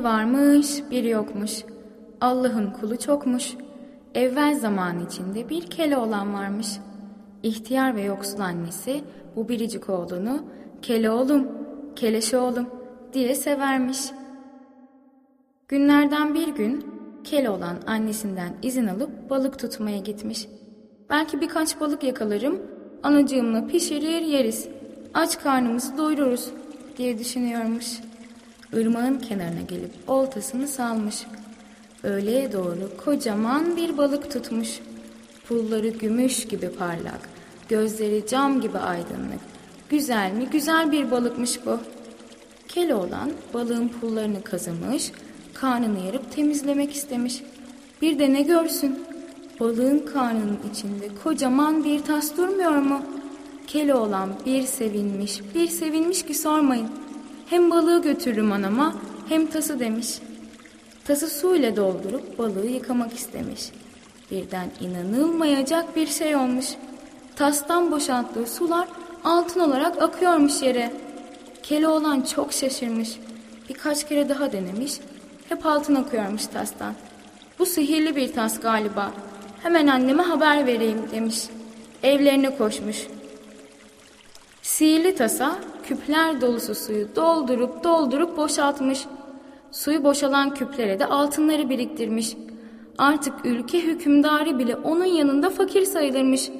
Bir varmış, bir yokmuş. Allah'ın kulu çokmuş. Evvel zaman içinde bir kele olan varmış. İhtiyar ve yoksul annesi bu biricik oğlunu kele oğlum, keleşe oğlum diye severmiş. Günlerden bir gün kele olan annesinden izin alıp balık tutmaya gitmiş. Belki birkaç balık yakalarım, anacığımla pişirir yeriz. Aç karnımızı doyururuz diye düşünüyormuş. Irmağın kenarına gelip oltasını salmış. Öğleye doğru kocaman bir balık tutmuş. Pulları gümüş gibi parlak, gözleri cam gibi aydınlık. Güzel mi güzel bir balıkmış bu. Keloğlan balığın pullarını kazımış, karnını yarıp temizlemek istemiş. Bir de ne görsün? Balığın karnının içinde kocaman bir tas durmuyor mu? Keloğlan bir sevinmiş, bir sevinmiş ki sormayın. Hem balığı götürürüm anama hem tası demiş. Tası su ile doldurup balığı yıkamak istemiş. Birden inanılmayacak bir şey olmuş. Tastan boşalttığı sular altın olarak akıyormuş yere. Keloğlan çok şaşırmış. Birkaç kere daha denemiş. Hep altın akıyormuş tastan. Bu sihirli bir tas galiba. Hemen anneme haber vereyim demiş. Evlerine koşmuş. Sihirli tasa küpler dolusu suyu doldurup doldurup boşaltmış. Suyu boşalan küplere de altınları biriktirmiş. Artık ülke hükümdarı bile onun yanında fakir sayılırmış.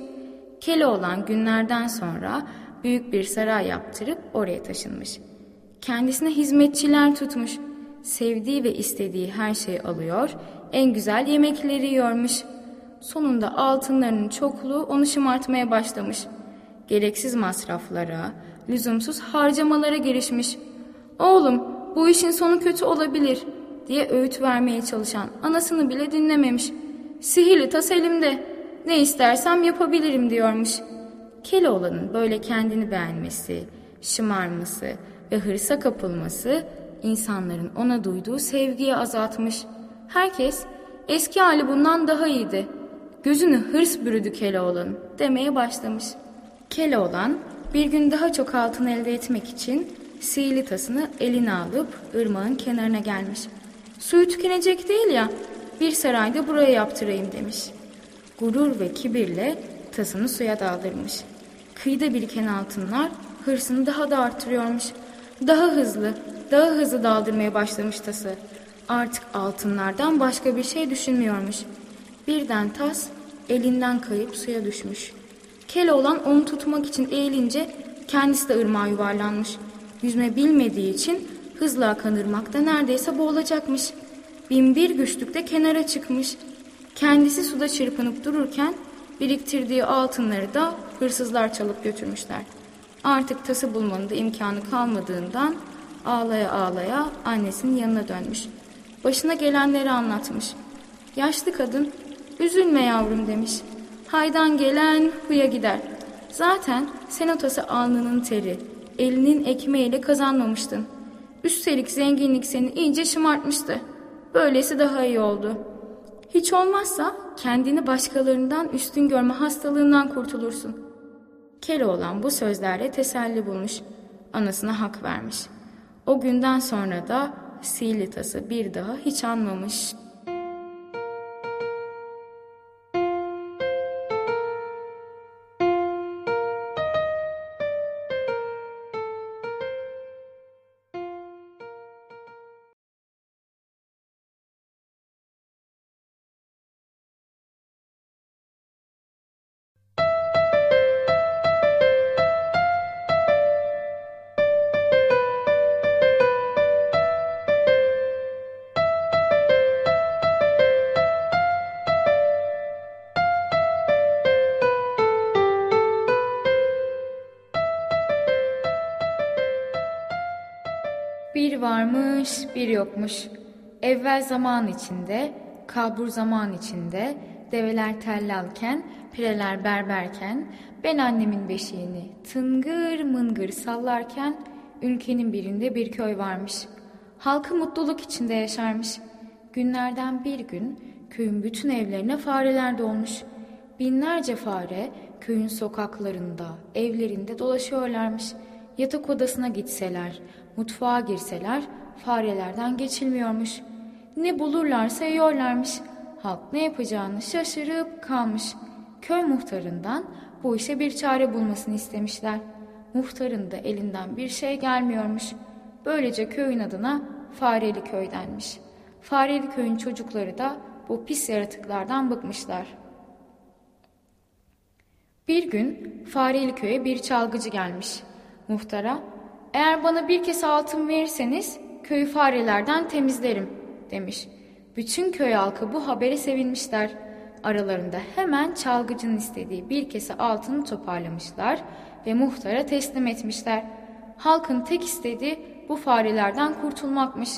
Keloğlan günlerden sonra büyük bir saray yaptırıp oraya taşınmış. Kendisine hizmetçiler tutmuş. Sevdiği ve istediği her şeyi alıyor, en güzel yemekleri yiyormuş. Sonunda altınlarının çokluğu onu şımartmaya başlamış. Gereksiz masraflara, lüzumsuz harcamalara girişmiş. Oğlum bu işin sonu kötü olabilir diye öğüt vermeye çalışan anasını bile dinlememiş. Sihirli tas elimde. Ne istersem yapabilirim diyormuş. Keloğlan'ın böyle kendini beğenmesi, şımarması ve hırsa kapılması insanların ona duyduğu sevgiyi azaltmış. Herkes eski hali bundan daha iyiydi. Gözünü hırs bürüdü Keloğlan demeye başlamış. Keloğlan bir gün daha çok altın elde etmek için sihirli tasını eline alıp ırmağın kenarına gelmiş. Suyu tükenecek değil ya bir sarayda buraya yaptırayım demiş. Gurur ve kibirle tasını suya daldırmış. Kıyıda biriken altınlar hırsını daha da arttırıyormuş. Daha hızlı, daha hızlı daldırmaya başlamış tası. Artık altınlardan başka bir şey düşünmüyormuş. Birden tas elinden kayıp suya düşmüş. Keloğlan onu tutmak için eğilince kendisi de ırmağa yuvarlanmış. Yüzme bilmediği için hızla akan ırmakta neredeyse boğulacakmış. Binbir güçlükte kenara çıkmış. Kendisi suda çırpınıp dururken biriktirdiği altınları da hırsızlar çalıp götürmüşler. Artık tası bulmanın da imkanı kalmadığından ağlaya ağlaya annesinin yanına dönmüş. Başına gelenleri anlatmış. Yaşlı kadın üzülme yavrum demiş. Haydan gelen huya gider. Zaten sen o tası alnının teri, elinin ekmeğiyle kazanmamıştın. Üstelik zenginlik seni iyice şımartmıştı. Böylesi daha iyi oldu. Hiç olmazsa kendini başkalarından üstün görme hastalığından kurtulursun. Keloğlan bu sözlerle teselli bulmuş. Anasına hak vermiş. O günden sonra da Silitas'ı bir daha hiç anmamış. Bir varmış, bir yokmuş. Evvel zaman içinde, kalbur zaman içinde, develer tellalken, pireler berberken, ben annemin beşiğini tıngır mıngır sallarken, ülkenin birinde bir köy varmış. Halkı mutluluk içinde yaşarmış. Günlerden bir gün köyün bütün evlerine fareler dolmuş. Binlerce fare köyün sokaklarında, evlerinde dolaşıyorlarmış. Yatak odasına gitseler, mutfağa girseler farelerden geçilmiyormuş. Ne bulurlarsa yiyorlarmış. Halk ne yapacağını şaşırıp kalmış. Köy muhtarından bu işe bir çare bulmasını istemişler. Muhtarın da elinden bir şey gelmiyormuş. Böylece köyün adına Fareli Köy denmiş. Fareli Köy'ün çocukları da bu pis yaratıklardan bıkmışlar. Bir gün Fareli Köy'e bir çalgıcı gelmiş. Muhtara, eğer bana bir kese altın verirseniz köyü farelerden temizlerim demiş. Bütün köy halkı bu habere sevinmişler. Aralarında hemen çalgıcının istediği bir kese altını toparlamışlar ve muhtara teslim etmişler. Halkın tek istediği bu farelerden kurtulmakmış.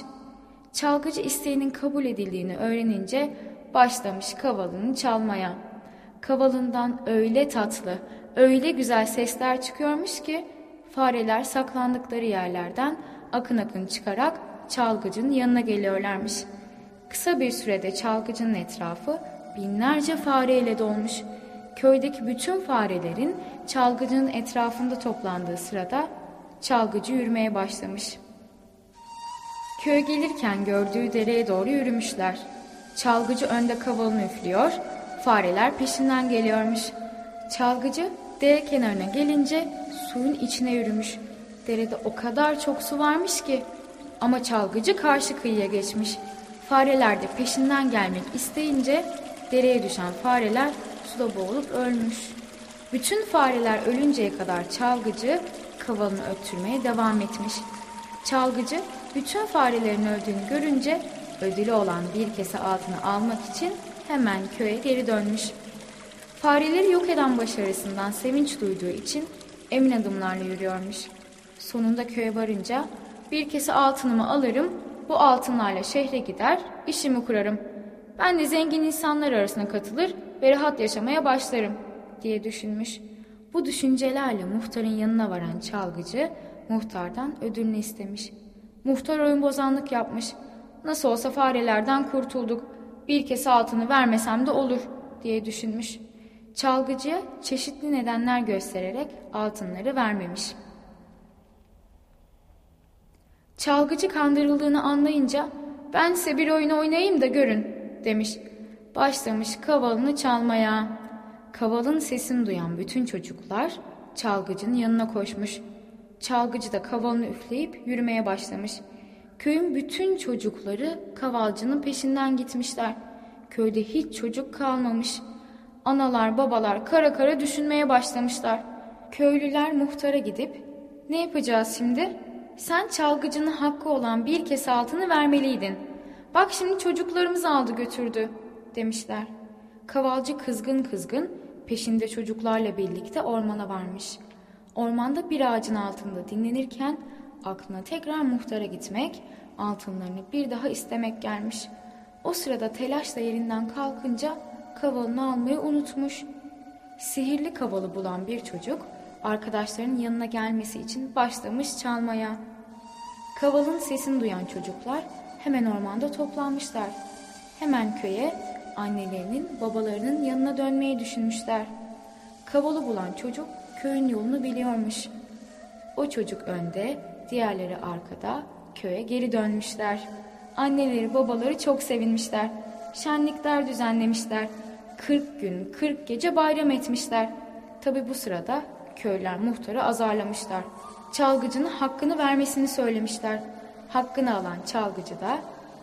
Çalgıcı isteğinin kabul edildiğini öğrenince başlamış kavalını çalmaya. Kavalından öyle tatlı, öyle güzel sesler çıkıyormuş ki fareler saklandıkları yerlerden akın akın çıkarak çalgıcının yanına geliyorlarmış. Kısa bir sürede çalgıcının etrafı binlerce fareyle dolmuş. Köydeki bütün farelerin çalgıcının etrafında toplandığı sırada çalgıcı yürümeye başlamış. Köye gelirken gördüğü dereye doğru yürümüşler. Çalgıcı önde kavalını üflüyor, fareler peşinden geliyormuş. Çalgıcı dere kenarına gelince suyun içine yürümüş. Derede o kadar çok su varmış ki ama çalgıcı karşı kıyıya geçmiş. Fareler de peşinden gelmek isteyince dereye düşen fareler suda boğulup ölmüş. Bütün fareler ölünceye kadar çalgıcı kavalını öttürmeye devam etmiş. Çalgıcı bütün farelerin öldüğünü görünce ödülü olan bir kese altını almak için hemen köye geri dönmüş. Fareleri yok eden başarısından sevinç duyduğu için emin adımlarla yürüyormuş. Sonunda köye varınca bir kese altınımı alırım, bu altınlarla şehre gider, işimi kurarım. Ben de zengin insanlar arasına katılır ve rahat yaşamaya başlarım diye düşünmüş. Bu düşüncelerle muhtarın yanına varan çalgıcı muhtardan ödülünü istemiş. Muhtar oyun bozanlık yapmış. Nasıl olsa farelerden kurtulduk. Bir kese altını vermesem de olur diye düşünmüş. Çalgıcıya çeşitli nedenler göstererek altınları vermemiş. Çalgıcı kandırıldığını anlayınca ben size bir oyun oynayayım da görün demiş. Başlamış kavalını çalmaya. Kavalın sesini duyan bütün çocuklar çalgıcının yanına koşmuş. Çalgıcı da kavalını üfleyip yürümeye başlamış. Köyün bütün çocukları kavalcının peşinden gitmişler. Köyde hiç çocuk kalmamış. Analar babalar kara kara düşünmeye başlamışlar. Köylüler muhtara gidip ne yapacağız şimdi? Sen çalgıcının hakkı olan bir kese altını vermeliydin. Bak şimdi çocuklarımız aldı götürdü demişler. Kavalcı kızgın kızgın peşinde çocuklarla birlikte ormana varmış. Ormanda bir ağacın altında dinlenirken aklına tekrar muhtara gitmek, altınlarını bir daha istemek gelmiş. O sırada telaşla yerinden kalkınca kavalını almayı unutmuş. Sihirli kavalı bulan bir çocuk arkadaşlarının yanına gelmesi için başlamış çalmaya. Kavalın sesini duyan çocuklar hemen ormanda toplanmışlar. Hemen köye annelerinin, babalarının yanına dönmeyi düşünmüşler. Kavalı bulan çocuk köyün yolunu biliyormuş. O çocuk önde, diğerleri arkada, köye geri dönmüşler. Anneleri, babaları çok sevinmişler. Şenlikler düzenlemişler. Kırk gün, kırk gece bayram etmişler. Tabi bu sırada köyler muhtarı azarlamışlar. Çalgıcının hakkını vermesini söylemişler. Hakkını alan çalgıcı da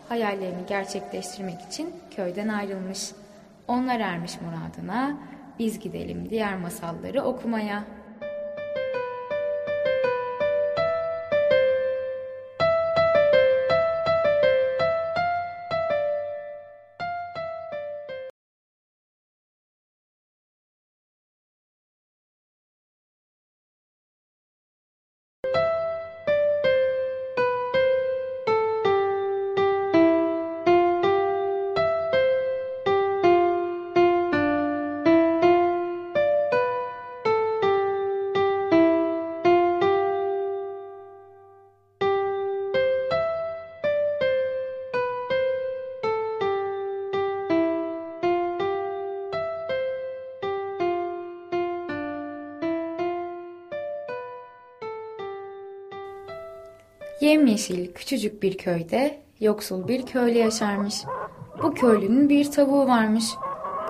hayallerini gerçekleştirmek için köyden ayrılmış. Onlar ermiş muradına, biz gidelim diğer masalları okumaya. Yemyeşil küçücük bir köyde yoksul bir köylü yaşarmış. Bu köylünün bir tavuğu varmış.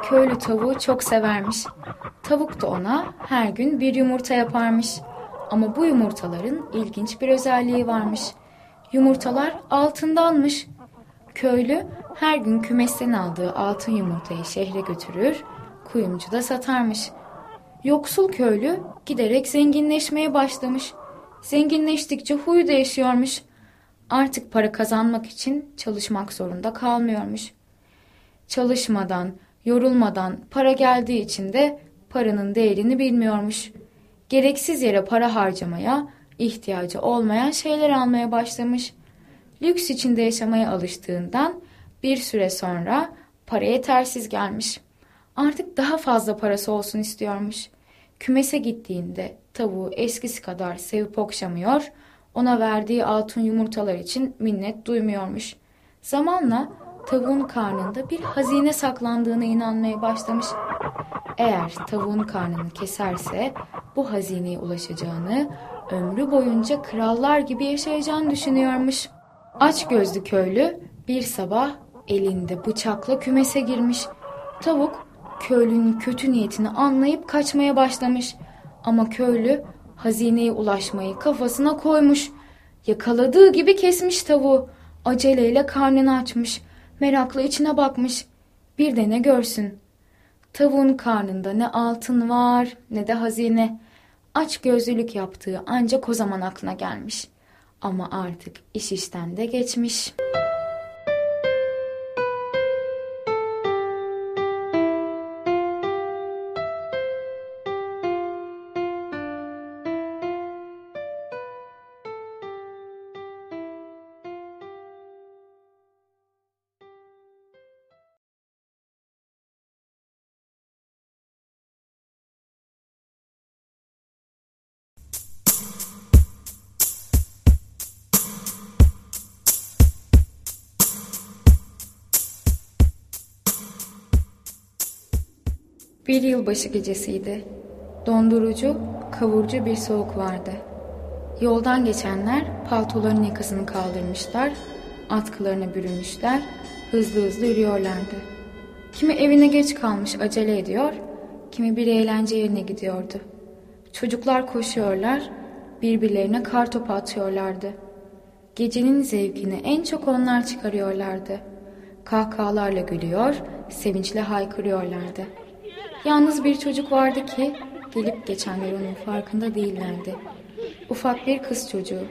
Köylü tavuğu çok severmiş. Tavuk da ona her gün bir yumurta yaparmış. Ama bu yumurtaların ilginç bir özelliği varmış. Yumurtalar altındanmış. Köylü her gün kümesten aldığı altın yumurtayı şehre götürür, kuyumcuda satarmış. Yoksul köylü giderek zenginleşmeye başlamış. Zenginleştikçe huyu değişiyormuş. Artık para kazanmak için çalışmak zorunda kalmıyormuş. Çalışmadan, yorulmadan para geldiği için de paranın değerini bilmiyormuş. Gereksiz yere para harcamaya, ihtiyacı olmayan şeyler almaya başlamış. Lüks içinde yaşamaya alıştığından bir süre sonra para yetersiz gelmiş. Artık daha fazla parası olsun istiyormuş. Kümese gittiğinde tavuğu eskisi kadar sevip okşamıyor, ona verdiği altın yumurtalar için minnet duymuyormuş. Zamanla tavuğun karnında bir hazine saklandığına inanmaya başlamış. Eğer tavuğun karnını keserse bu hazineye ulaşacağını, ömrü boyunca krallar gibi yaşayacağını düşünüyormuş. Aç gözlü köylü bir sabah elinde bıçakla kümese girmiş. Tavuk köylünün kötü niyetini anlayıp kaçmaya başlamış. Ama köylü hazineye ulaşmayı kafasına koymuş. Yakaladığı gibi kesmiş tavuğu. Aceleyle karnını açmış. Meraklı içine bakmış. Bir de ne görsün. Tavuğun karnında ne altın var ne de hazine. Aç gözlülük yaptığı ancak o zaman aklına gelmiş. Ama artık iş işten de geçmiş.'' Bir yılbaşı gecesiydi. Dondurucu, kavurucu bir soğuk vardı. Yoldan geçenler paltoların yakasını kaldırmışlar, atkılarına bürünmüşler, hızlı hızlı yürüyorlardı. Kimi evine geç kalmış acele ediyor, kimi bir eğlence yerine gidiyordu. Çocuklar koşuyorlar, birbirlerine kar topu atıyorlardı. Gecenin zevkini en çok onlar çıkarıyorlardı. Kahkahalarla gülüyor, sevinçle haykırıyorlardı.'' Yalnız bir çocuk vardı ki gelip geçenler onun farkında değillerdi. Ufak bir kız çocuğu.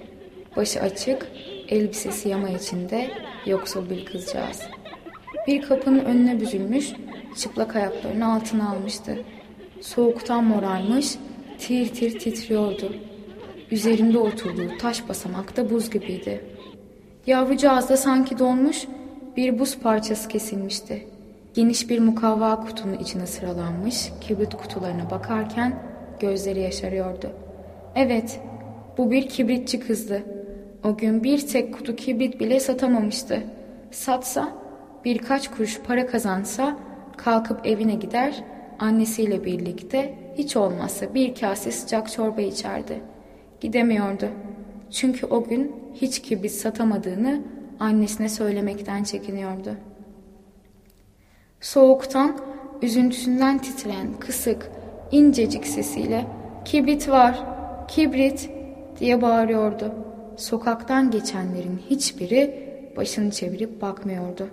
Başı açık, elbisesi yama içinde yoksul bir kızcağız. Bir kapının önüne büzülmüş, çıplak ayaklarını altına almıştı. Soğuktan morarmış, tir tir titriyordu. Üzerinde oturduğu taş basamakta buz gibiydi. Yavrucağız da sanki donmuş, bir buz parçası kesilmişti. Geniş bir mukavva kutunun içine sıralanmış kibrit kutularına bakarken gözleri yaşarıyordu. Evet, bu bir kibritçi kızdı. O gün bir tek kutu kibrit bile satamamıştı. Satsa, birkaç kuruş para kazansa kalkıp evine gider, annesiyle birlikte hiç olmazsa bir kase sıcak çorba içerdi. Gidemiyordu. Çünkü o gün hiç kibrit satamadığını annesine söylemekten çekiniyordu.'' Soğuktan, üzüntüsünden titreyen kısık, incecik sesiyle ''Kibrit var, kibrit!'' diye bağırıyordu. Sokaktan geçenlerin hiçbiri başını çevirip bakmıyordu.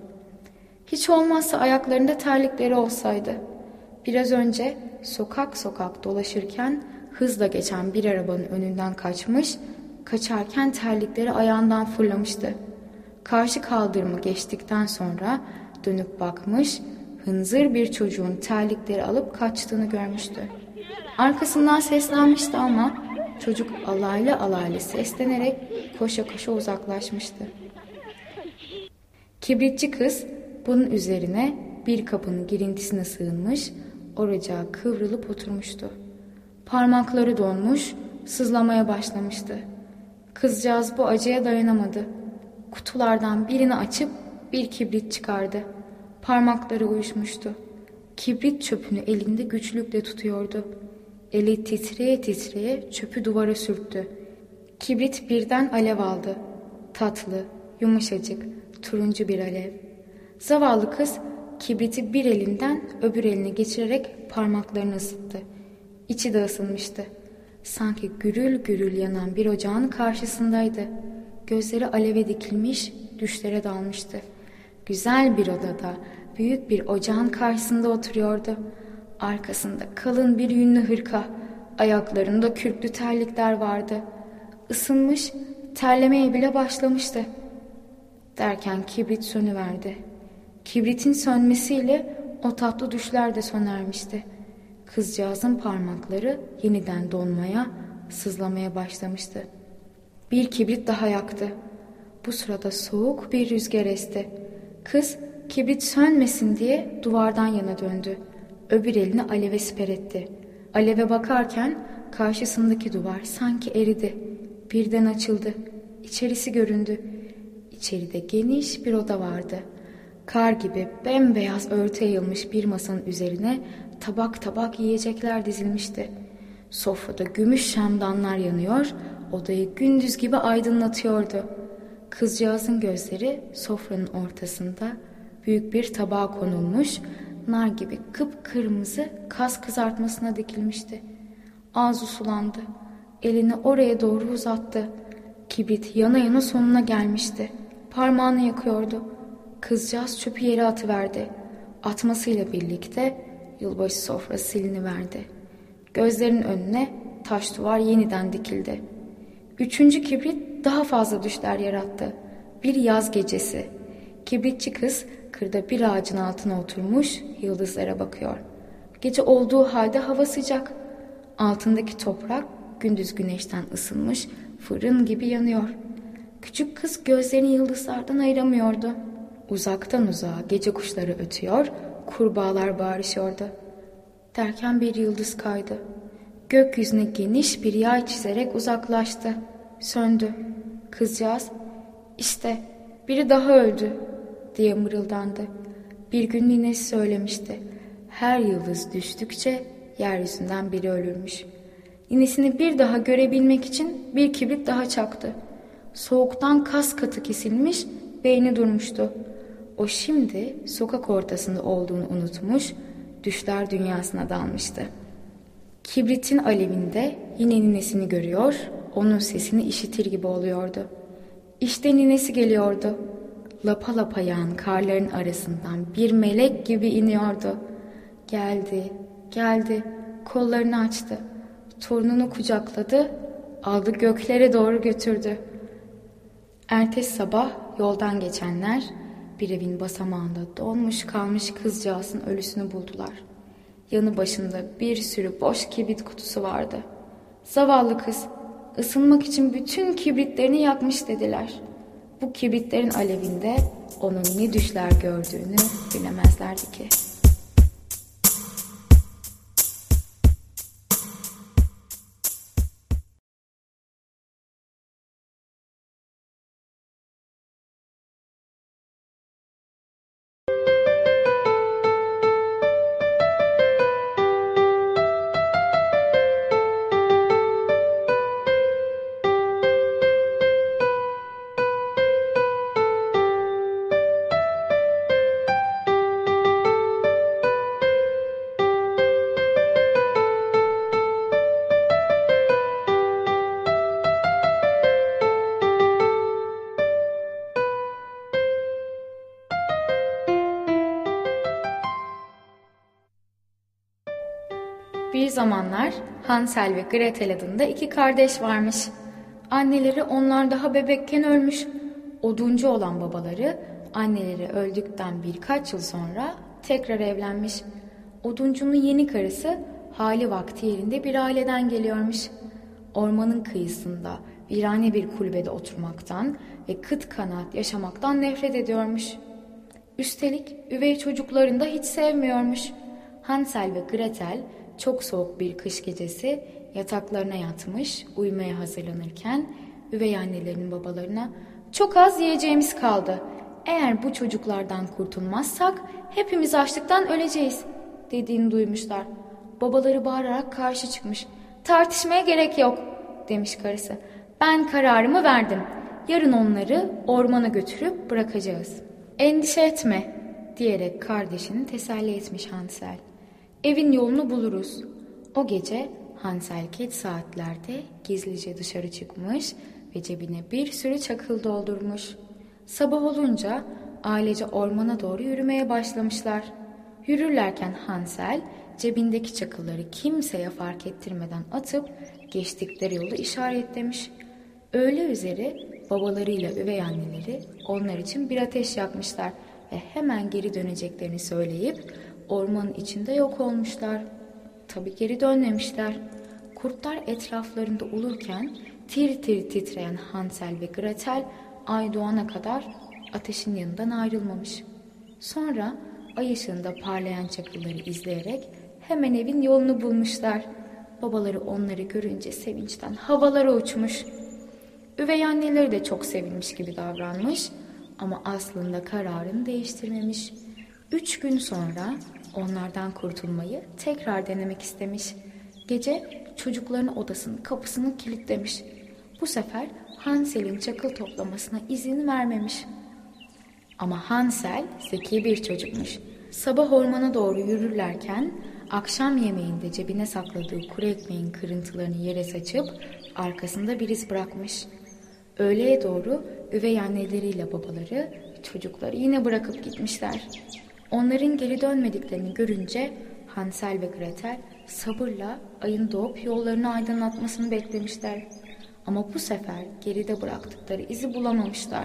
Hiç olmazsa ayaklarında terlikleri olsaydı. Biraz önce sokak sokak dolaşırken hızla geçen bir arabanın önünden kaçmış, kaçarken terlikleri ayağından fırlamıştı. Karşı kaldırımı geçtikten sonra dönüp bakmış, hınzır bir çocuğun terlikleri alıp kaçtığını görmüştü. Arkasından seslenmişti ama çocuk alaylı alaylı seslenerek koşa koşa uzaklaşmıştı. Kibritçi kız bunun üzerine bir kapının girintisine sığınmış, oracağa kıvrılıp oturmuştu. Parmakları donmuş, sızlamaya başlamıştı. Kızcağız bu acıya dayanamadı. Kutulardan birini açıp bir kibrit çıkardı. Parmakları uyuşmuştu. Kibrit çöpünü elinde güçlükle tutuyordu. Eli titreye titreye çöpü duvara sürttü. Kibrit birden alev aldı. Tatlı, yumuşacık, turuncu bir alev. Zavallı kız kibriti bir elinden öbür eline geçirerek parmaklarını ısıttı. İçi de ısınmıştı. Sanki gürül gürül yanan bir ocağın karşısındaydı. Gözleri aleve dikilmiş, düşlere dalmıştı. Güzel bir odada, büyük bir ocağın karşısında oturuyordu. Arkasında kalın bir yünlü hırka, ayaklarında kürklü terlikler vardı. Isınmış, terlemeye bile başlamıştı. Derken kibrit sönüverdi. Kibritin sönmesiyle o tatlı düşler de sönermişti. Kızcağızın parmakları yeniden donmaya, sızlamaya başlamıştı. Bir kibrit daha yaktı. Bu sırada soğuk bir rüzgar esti. Kız kibrit sönmesin diye duvardan yana döndü. Öbür elini aleve siper etti. Aleve bakarken karşısındaki duvar sanki eridi. Birden açıldı. İçerisi göründü. İçeride geniş bir oda vardı. Kar gibi bembeyaz örtü yayılmış bir masanın üzerine tabak tabak yiyecekler dizilmişti. Sofrada gümüş şamdanlar yanıyor, odayı gündüz gibi aydınlatıyordu. Kızcağızın gözleri sofranın ortasında büyük bir tabağa konulmuş, nar gibi kıpkırmızı kas kızartmasına dikilmişti. Ağzı sulandı. Elini oraya doğru uzattı. Kibrit yana yana sonuna gelmişti. Parmağını yakıyordu. Kızcağız çöpü yere atıverdi. Atmasıyla birlikte yılbaşı sofrası siliniverdi. Gözlerinin önüne taş duvar yeniden dikildi. Üçüncü kibrit daha fazla düşler yarattı. Bir yaz gecesi. Kibritçi kız kırda bir ağacın altına oturmuş yıldızlara bakıyor. Gece olduğu halde hava sıcak. Altındaki toprak gündüz güneşten ısınmış fırın gibi yanıyor. Küçük kız gözlerini yıldızlardan ayıramıyordu. Uzaktan uzağa gece kuşları ötüyor, kurbağalar bağırışıyordu. Derken bir yıldız kaydı. Gökyüzüne geniş bir yay çizerek uzaklaştı. Söndü. Kızcağız, işte biri daha öldü diye mırıldandı. Bir gün ninesi söylemişti. Her yıldız düştükçe yeryüzünden biri ölürmüş. Ninesini bir daha görebilmek için bir kibrit daha çaktı. Soğuktan kas katı kesilmiş, beyni durmuştu. O şimdi sokak ortasında olduğunu unutmuş, düşler dünyasına dalmıştı. Kibritin alevinde yine ninesini görüyor, onun sesini işitir gibi oluyordu. İşte ninesi geliyordu. Lapa lapa yağan karların arasından bir melek gibi iniyordu. Geldi, geldi, kollarını açtı. Torununu kucakladı, aldı göklere doğru götürdü. Ertesi sabah yoldan geçenler bir evin basamağında donmuş kalmış kızcağızın ölüsünü buldular. Yanı başında bir sürü boş kibrit kutusu vardı. Zavallı kız ısınmak için bütün kibritlerini yakmış dediler. Bu kibritlerin alevinde onun ne düşler gördüğünü bilemezlerdi ki. Zamanlar Hansel ve Gretel adında iki kardeş varmış. Anneleri onlar daha bebekken ölmüş. Oduncu olan babaları anneleri öldükten birkaç yıl sonra tekrar evlenmiş. Oduncunun yeni karısı hali vakti yerinde bir aileden geliyormuş. Ormanın kıyısında virane bir kulübede oturmaktan ve kıt kanaat yaşamaktan nefret ediyormuş. Üstelik üvey çocuklarını da hiç sevmiyormuş. Hansel ve Gretel çok soğuk bir kış gecesi yataklarına yatmış, uyumaya hazırlanırken üvey annelerinin babalarına çok az yiyeceğimiz kaldı. Eğer bu çocuklardan kurtulmazsak hepimiz açlıktan öleceğiz dediğini duymuşlar. Babaları bağırarak karşı çıkmış. Tartışmaya gerek yok demiş karısı. Ben kararımı verdim. yarın onları ormana götürüp bırakacağız. Endişe etme diyerek kardeşini teselli etmiş Hansel. Evin yolunu buluruz. O gece Hansel geç saatlerde gizlice dışarı çıkmış ve cebine bir sürü çakıl doldurmuş. Sabah olunca ailece ormana doğru yürümeye başlamışlar. Yürürlerken Hansel cebindeki çakılları kimseye fark ettirmeden atıp geçtikleri yolu işaretlemiş. Öğle üzeri babalarıyla üvey anneleri onlar için bir ateş yakmışlar ve hemen geri döneceklerini söyleyip ormanın içinde yok olmuşlar. Tabi geri dönmemişler. Kurtlar etraflarında olurken tir tir titreyen Hansel ve Gretel ay doğana kadar ateşin yanından ayrılmamış. Sonra ay ışığında parlayan çakılları izleyerek hemen evin yolunu bulmuşlar. Babaları onları görünce sevinçten havalara uçmuş. Üvey anneleri de çok sevinmiş gibi davranmış ama aslında kararını değiştirmemiş. Üç gün sonra onlardan kurtulmayı tekrar denemek istemiş. Gece çocukların odasının kapısını kilitlemiş. Bu sefer Hansel'in çakıl toplamasına izin vermemiş. Ama Hansel zeki bir çocukmuş. Sabah ormana doğru yürürlerken akşam yemeğinde cebine sakladığı kuru ekmeğin kırıntılarını yere saçıp arkasında bir iz bırakmış. Öğleye doğru üvey anneleriyle babaları çocukları yine bırakıp gitmişler. Onların geri dönmediklerini görünce Hansel ve Gretel sabırla ayın doğup yollarını aydınlatmasını beklemişler. Ama bu sefer geride bıraktıkları izi bulamamışlar.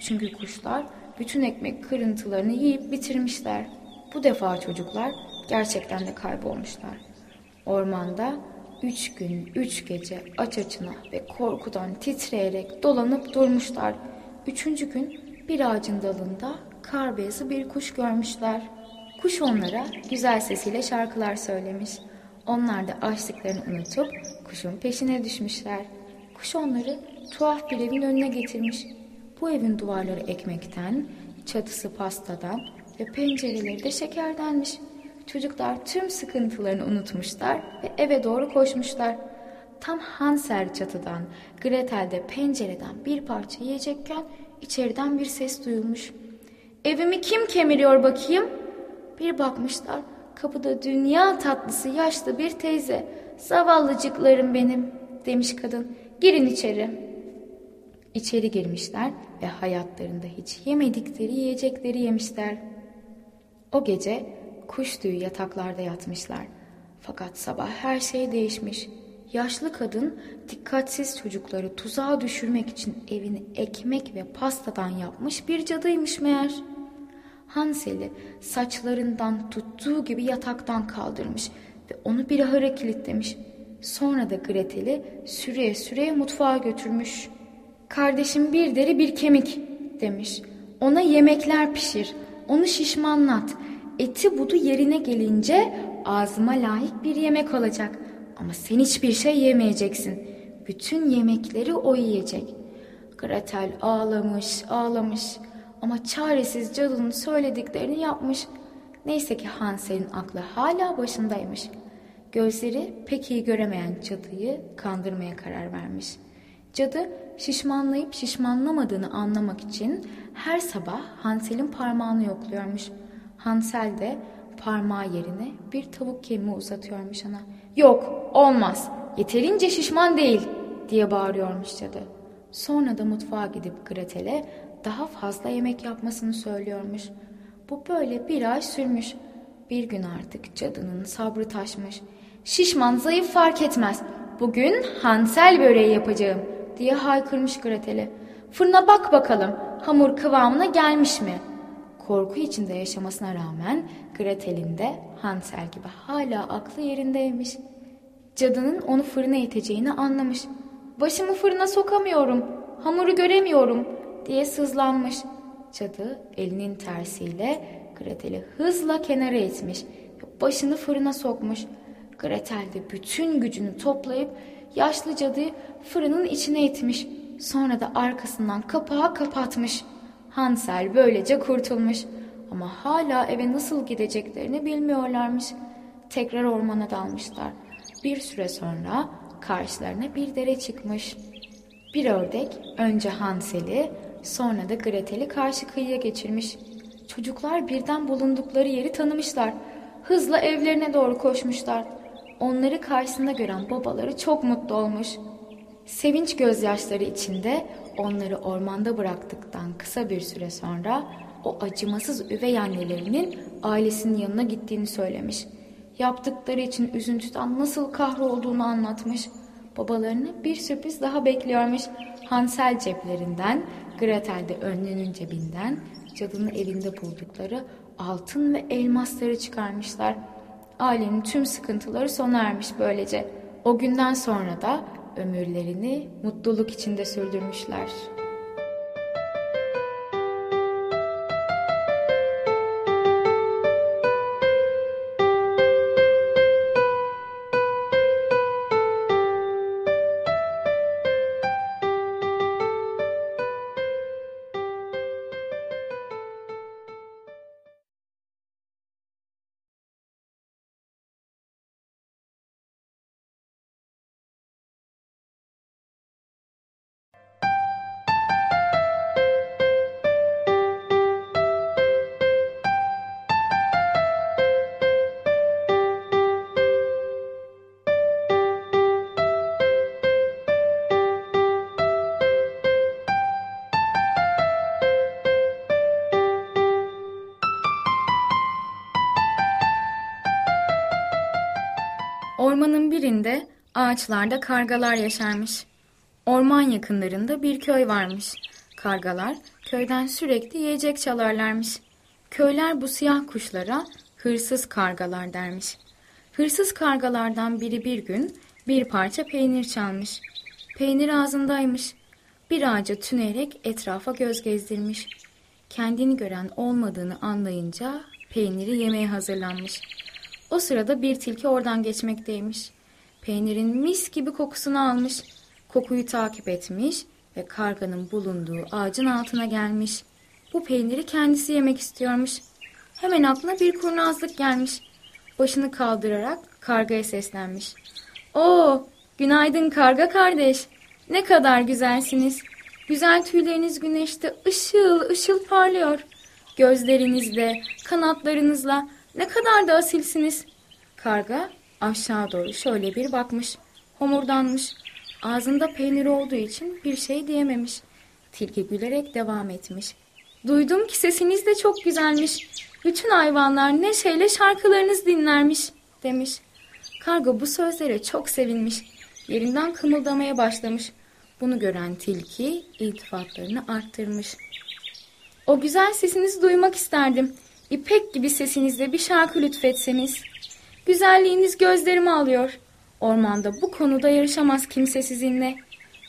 Çünkü kuşlar bütün ekmek kırıntılarını yiyip bitirmişler. Bu defa çocuklar gerçekten de kaybolmuşlar. Ormanda üç gün, üç gece aç açına ve korkudan titreyerek dolanıp durmuşlar. Üçüncü gün bir ağacın dalında kar beyazı bir kuş görmüşler. Kuş onlara güzel sesiyle şarkılar söylemiş. Onlar da açlıklarını unutup kuşun peşine düşmüşler. Kuş onları tuhaf bir evin önüne getirmiş. Bu evin duvarları ekmekten, çatısı pastadan ve pencereleri de şekerdenmiş. Çocuklar tüm sıkıntılarını unutmuşlar ve eve doğru koşmuşlar. Tam Hansel çatıdan, Gretel de pencereden bir parça yiyecekken içeriden bir ses duyulmuş. Evimi kim kemiriyor bakayım? Bir bakmışlar kapıda dünya tatlısı yaşlı bir teyze. Zavallıcıklarım benim demiş kadın. Girin içeri. İçeri girmişler ve hayatlarında hiç yemedikleri yiyecekleri yemişler. O gece kuş tüyü yataklarda yatmışlar. Fakat sabah her şey değişmiş. Yaşlı kadın dikkatsiz çocukları tuzağa düşürmek için evini ekmek ve pastadan yapmış bir cadıymış meğer. Hansel'i saçlarından tuttuğu gibi yataktan kaldırmış ve onu bir ahıra kilitlemiş. Sonra da Gretel'i süreye süreye mutfağa götürmüş. Kardeşim bir deri bir kemik demiş. Ona yemekler pişir, onu şişmanlat. Eti budu yerine gelince ağzıma layık bir yemek olacak. Ama sen hiçbir şey yemeyeceksin. Bütün yemekleri o yiyecek. Gretel ağlamış, ağlamış. Ama çaresiz cadının söylediklerini yapmış. Neyse ki Hansel'in aklı hala başındaymış. Gözleri pek iyi göremeyen cadıyı kandırmaya karar vermiş. Cadı şişmanlayıp şişmanlamadığını anlamak için her sabah Hansel'in parmağını yokluyormuş. Hansel de parmağı yerine bir tavuk kemiği uzatıyormuş ona. Yok olmaz yeterince şişman değil diye bağırıyormuş cadı. Sonra da mutfağa gidip Gretel'e daha fazla yemek yapmasını söylüyormuş. Bu böyle bir ay sürmüş. Bir gün artık cadının sabrı taşmış. Şişman zayıf fark etmez. Bugün Hansel böreği yapacağım diye haykırmış Gretel'e. Fırına bak bakalım hamur kıvamına gelmiş mi? Korku içinde yaşamasına rağmen Gretel'in de Hansel gibi hala aklı yerindeymiş. Cadının onu fırına iteceğini anlamış. Başımı fırına sokamıyorum, hamuru göremiyorum diye sızlanmış. Cadı elinin tersiyle Gretel'i hızla kenara itmiş başını fırına sokmuş. Gretel de bütün gücünü toplayıp yaşlı cadıyı fırının içine itmiş. Sonra da arkasından kapağı kapatmış. Hansel böylece kurtulmuş. Ama hala eve nasıl gideceklerini bilmiyorlarmış. Tekrar ormana dalmışlar. Bir süre sonra karşılarına bir dere çıkmış. Bir ördek önce Hansel'i sonra da Gretel'i karşı kıyıya geçirmiş. Çocuklar birden bulundukları yeri tanımışlar. Hızla evlerine doğru koşmuşlar. Onları karşısında gören babaları çok mutlu olmuş. Sevinç gözyaşları içinde onları ormanda bıraktıktan kısa bir süre sonra o acımasız üvey annelerinin ailesinin yanına gittiğini söylemiş. Yaptıkları için üzüntüden nasıl kahrolduğunu anlatmış. Babalarını bir sürpriz daha bekliyormuş. Hansel ceplerinden, Gretel de önlünün cebinden cadının evinde buldukları altın ve elmasları çıkarmışlar. Ailenin tüm sıkıntıları sona ermiş böylece. O günden sonra da ömürlerini mutluluk içinde sürdürmüşler. Ormanın birinde ağaçlarda kargalar yaşarmış. Orman yakınlarında bir köy varmış. Kargalar köyden sürekli yiyecek çalarlarmış. Köyler bu siyah kuşlara hırsız kargalar dermiş. Hırsız kargalardan biri bir gün bir parça peynir çalmış. Peynir ağzındaymış. Bir ağaca tüneyerek etrafa göz gezdirmiş. Kendini gören olmadığını anlayınca peyniri yemeye hazırlanmış. O sırada bir tilki oradan geçmekteymiş. Peynirin mis gibi kokusunu almış. Kokuyu takip etmiş ve karganın bulunduğu ağacın altına gelmiş. Bu peyniri kendisi yemek istiyormuş. Hemen aklına bir kurnazlık gelmiş. Başını kaldırarak kargaya seslenmiş. Oo, günaydın karga kardeş. Ne kadar güzelsiniz. Güzel tüyleriniz güneşte ışıl ışıl parlıyor. Gözlerinizle, kanatlarınızla ne kadar da asilsiniz. Karga aşağı doğru şöyle bir bakmış. Homurdanmış. Ağzında peynir olduğu için bir şey diyememiş. Tilki gülerek devam etmiş. Duydum ki sesiniz de çok güzelmiş. Bütün hayvanlar neşeyle şarkılarınız dinlermiş demiş. Karga bu sözlere çok sevinmiş. Yerinden kımıldamaya başlamış. Bunu gören tilki iltifatlarını arttırmış. O güzel sesinizi duymak isterdim. İpek gibi sesinizle bir şarkı lütfetseniz. Güzelliğiniz gözlerimi alıyor. Ormanda bu konuda yarışamaz kimse sizinle.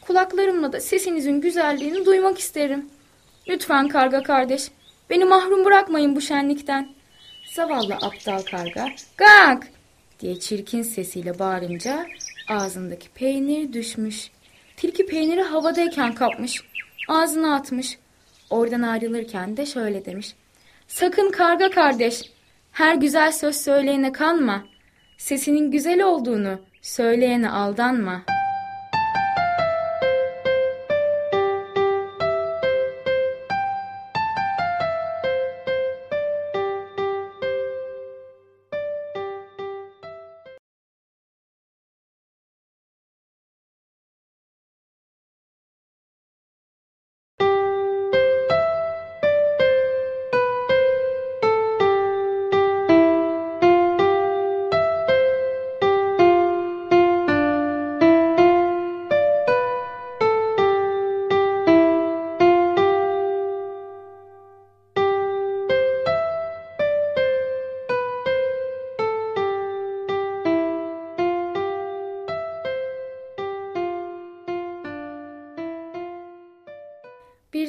Kulaklarımla da sesinizin güzelliğini duymak isterim. Lütfen karga kardeş, beni mahrum bırakmayın bu şenlikten. Zavallı aptal karga, gak diye çirkin sesiyle bağırınca ağzındaki peynir düşmüş. Tilki peyniri havadayken kapmış, ağzına atmış. Oradan ayrılırken de şöyle demiş. Sakın karga kardeş, her güzel söz söyleyene kanma. Sesinin güzel olduğunu söyleyene aldanma.''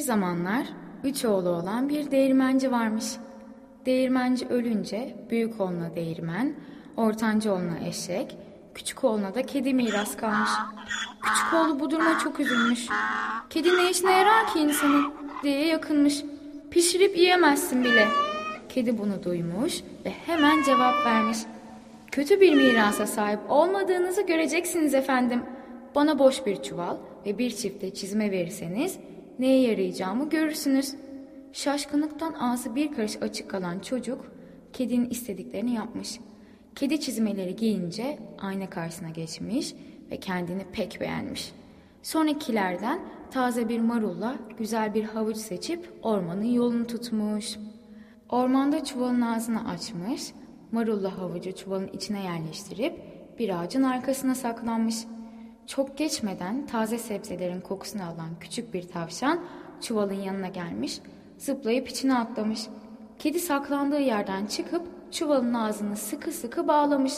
Zamanlar üç oğlu olan bir değirmenci varmış. Değirmenci ölünce büyük oğluna değirmen, ortanca oğluna eşek, küçük oğluna da kedi miras kalmış. Küçük oğlu bu duruma çok üzülmüş. Kedi ne işine yarar ki insanın diye yakınmış. Pişirip yiyemezsin bile. Kedi bunu duymuş ve hemen cevap vermiş. Kötü bir mirasa sahip olmadığınızı göreceksiniz efendim. Bana boş bir çuval ve bir çifte çizme verirseniz neye yarayacağımı görürsünüz. Şaşkınlıktan ağzı bir karış açık kalan çocuk kedinin istediklerini yapmış. Kedi çizmeleri giyince ayna karşısına geçmiş ve kendini pek beğenmiş. Sonrakilerden taze bir marulla güzel bir havuç seçip ormanın yolunu tutmuş. Ormanda çuvalın ağzını açmış, marulla havucu çuvalın içine yerleştirip bir ağacın arkasına saklanmış. Çok geçmeden taze sebzelerin kokusunu alan küçük bir tavşan çuvalın yanına gelmiş, zıplayıp içine atlamış. Kedi saklandığı yerden çıkıp çuvalın ağzını sıkı sıkı bağlamış.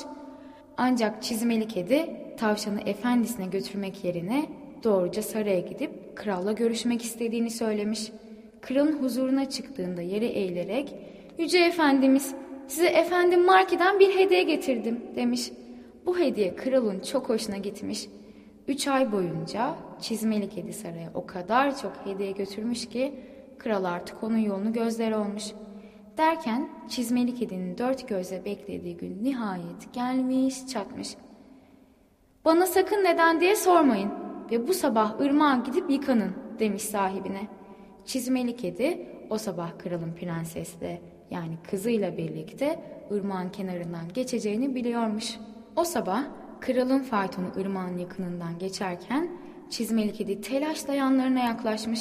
Ancak çizmeli kedi tavşanı efendisine götürmek yerine doğruca saraya gidip kralla görüşmek istediğini söylemiş. Kralın huzuruna çıktığında yere eğilerek Yüce Efendimiz size efendim Marki'den bir hediye getirdim demiş. Bu hediye kralın çok hoşuna gitmiş. Üç ay boyunca çizmeli kedi saraya o kadar çok hediye götürmüş ki kral artık onun yolunu gözler olmuş. Derken çizmeli kedinin dört gözle beklediği gün nihayet gelmiş çatmış. Bana sakın neden diye sormayın ve bu sabah ırmağa gidip yıkanın demiş sahibine. Çizmeli kedi o sabah kralın prensesle yani kızıyla birlikte ırmağın kenarından geçeceğini biliyormuş. O sabah kralın faytonu ırmağın yakınından geçerken çizmeli kedi telaşla yanlarına yaklaşmış.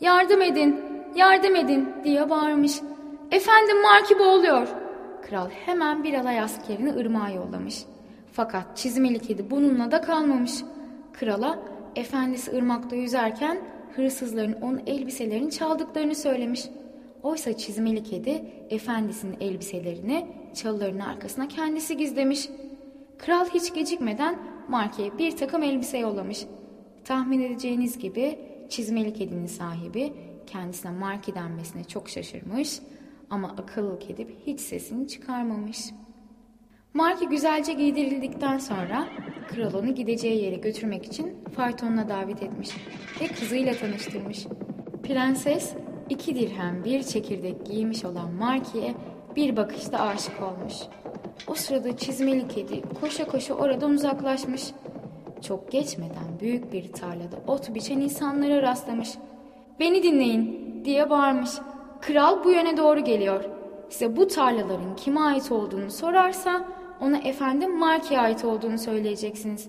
Yardım edin, yardım edin diye bağırmış. Efendim Marki boğuluyor. Kral hemen bir alay askerini ırmağa yollamış. Fakat çizmeli kedi bununla da kalmamış. Krala efendisi ırmakta yüzerken hırsızların onun elbiselerini çaldıklarını söylemiş. Oysa çizmeli kedi efendisinin elbiselerini çalıların arkasına kendisi gizlemiş. Kral hiç gecikmeden Marki'ye bir takım elbise yollamış. Tahmin edeceğiniz gibi çizmeli kedinin sahibi kendisine Marki denmesine çok şaşırmış ama akıllı kedi hiç sesini çıkarmamış. Marki güzelce giydirildikten sonra kral onu gideceği yere götürmek için faytonuna davet etmiş ve kızıyla tanıştırmış. Prenses iki dirhem bir çekirdek giymiş olan Marki'ye bir bakışta aşık olmuş. O sırada çizmeli kedi koşa koşa oradan uzaklaşmış. Çok geçmeden büyük bir tarlada ot biçen insanlara rastlamış. Beni dinleyin diye bağırmış. Kral bu yöne doğru geliyor. Size bu tarlaların kime ait olduğunu sorarsa ona efendim Marki'ye ait olduğunu söyleyeceksiniz.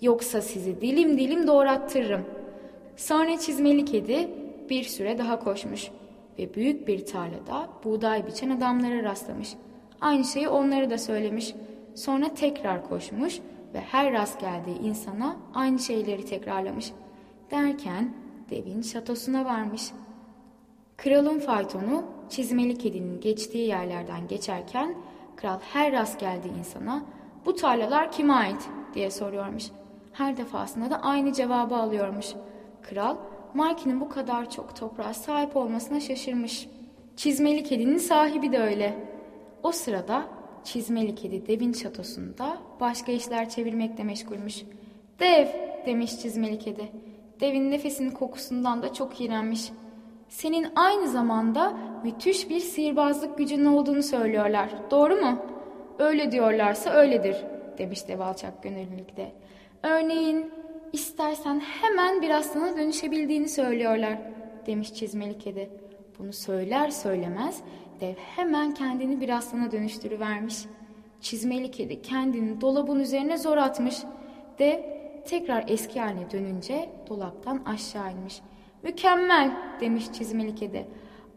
Yoksa sizi dilim dilim doğrattırırım. Sonra çizmeli kedi bir süre daha koşmuş ve büyük bir tarlada buğday biçen adamlara rastlamış. Aynı şeyi onlara da söylemiş. Sonra tekrar koşmuş ve her rast geldiği insana aynı şeyleri tekrarlamış. Derken devin şatosuna varmış. Kralın faytonu çizmeli kedinin geçtiği yerlerden geçerken kral her rast geldiği insana bu tarlalar kime ait diye soruyormuş. Her defasında da aynı cevabı alıyormuş. Kral Marki'nin bu kadar çok toprağa sahip olmasına şaşırmış. Çizmeli kedinin sahibi de öyle. O sırada çizmeli kedi devin çatosunda başka işler çevirmekle meşgulmüş. Dev demiş çizmeli kedi. Devin nefesinin kokusundan da çok iğrenmiş. Senin aynı zamanda müthiş bir sihirbazlık gücünün olduğunu söylüyorlar. Doğru mu? Öyle diyorlarsa öyledir demiş dev alçak gönüllülükte. Örneğin istersen hemen bir aslana dönüşebildiğini söylüyorlar demiş çizmeli kedi. Bunu söyler söylemez dev hemen kendini bir aslana dönüştürüvermiş. Çizmeli kedi kendini dolabın üzerine zor atmış. Dev tekrar eski haline dönünce dolaptan aşağı inmiş. Mükemmel demiş çizmeli kedi.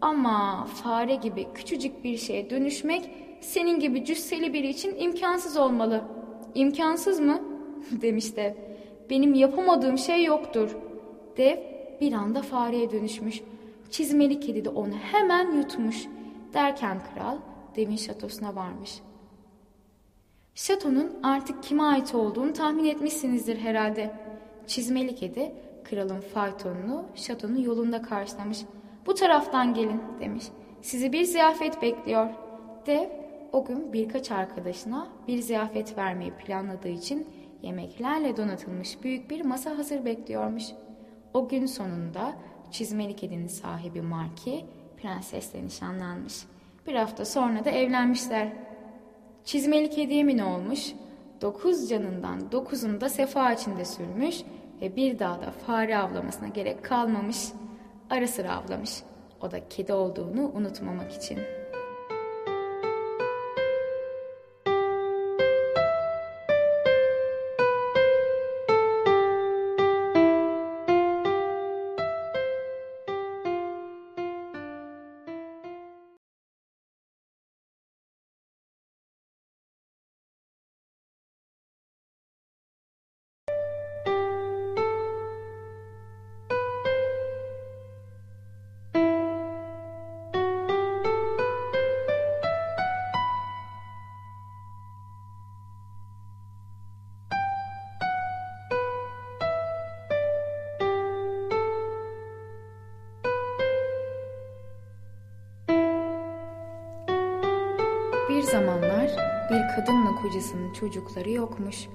Ama fare gibi küçücük bir şeye dönüşmek senin gibi cüsseli biri için imkansız olmalı. İmkansız mı? demiş dev. Benim yapamadığım şey yoktur. Dev bir anda fareye dönüşmüş. Çizmeli kedi de onu hemen yutmuş. Derken kral devin şatosuna varmış. Şatonun artık kime ait olduğunu tahmin etmişsinizdir herhalde. Çizmeli kedi kralın faytonunu şatonun yolunda karşılamış. Bu taraftan gelin demiş. Sizi bir ziyafet bekliyor. Dev o gün birkaç arkadaşına bir ziyafet vermeyi planladığı için yemeklerle donatılmış büyük bir masa hazır bekliyormuş. O gün sonunda çizmeli kedinin sahibi Marki prensesle nişanlanmış. Bir hafta sonra da evlenmişler. Çizmeli kediye mi ne olmuş? Dokuz canından dokuzunu da sefa içinde sürmüş ve bir daha da fare avlamasına gerek kalmamış, ara sıra avlamış. O da kedi olduğunu unutmamak için.'' Kadınla kocasının çocukları yokmuş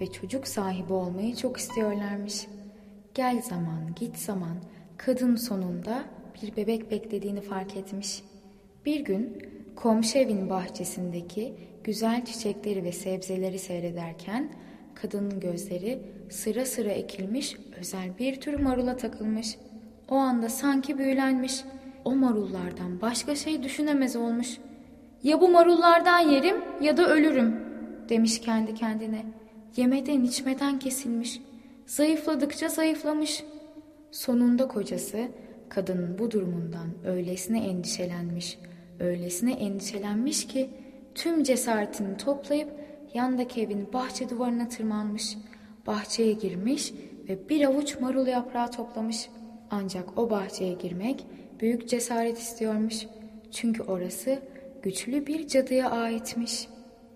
ve çocuk sahibi olmayı çok istiyorlarmış. Gel zaman git zaman kadın sonunda bir bebek beklediğini fark etmiş. Bir gün komşu evin bahçesindeki güzel çiçekleri ve sebzeleri seyrederken kadının gözleri sıra sıra ekilmiş özel bir tür marula takılmış. O anda sanki büyülenmiş. O marullardan başka şey düşünemez olmuş.'' Ya bu marullardan yerim ya da ölürüm demiş kendi kendine. Yemeden içmeden kesilmiş. Zayıfladıkça zayıflamış. Sonunda kocası kadının bu durumundan öylesine endişelenmiş, öylesine endişelenmiş ki tüm cesaretini toplayıp yandaki evin bahçe duvarına tırmanmış. Bahçeye girmiş ve bir avuç marul yaprağı toplamış. Ancak o bahçeye girmek büyük cesaret istiyormuş. Çünkü orası güçlü bir cadıya aitmiş.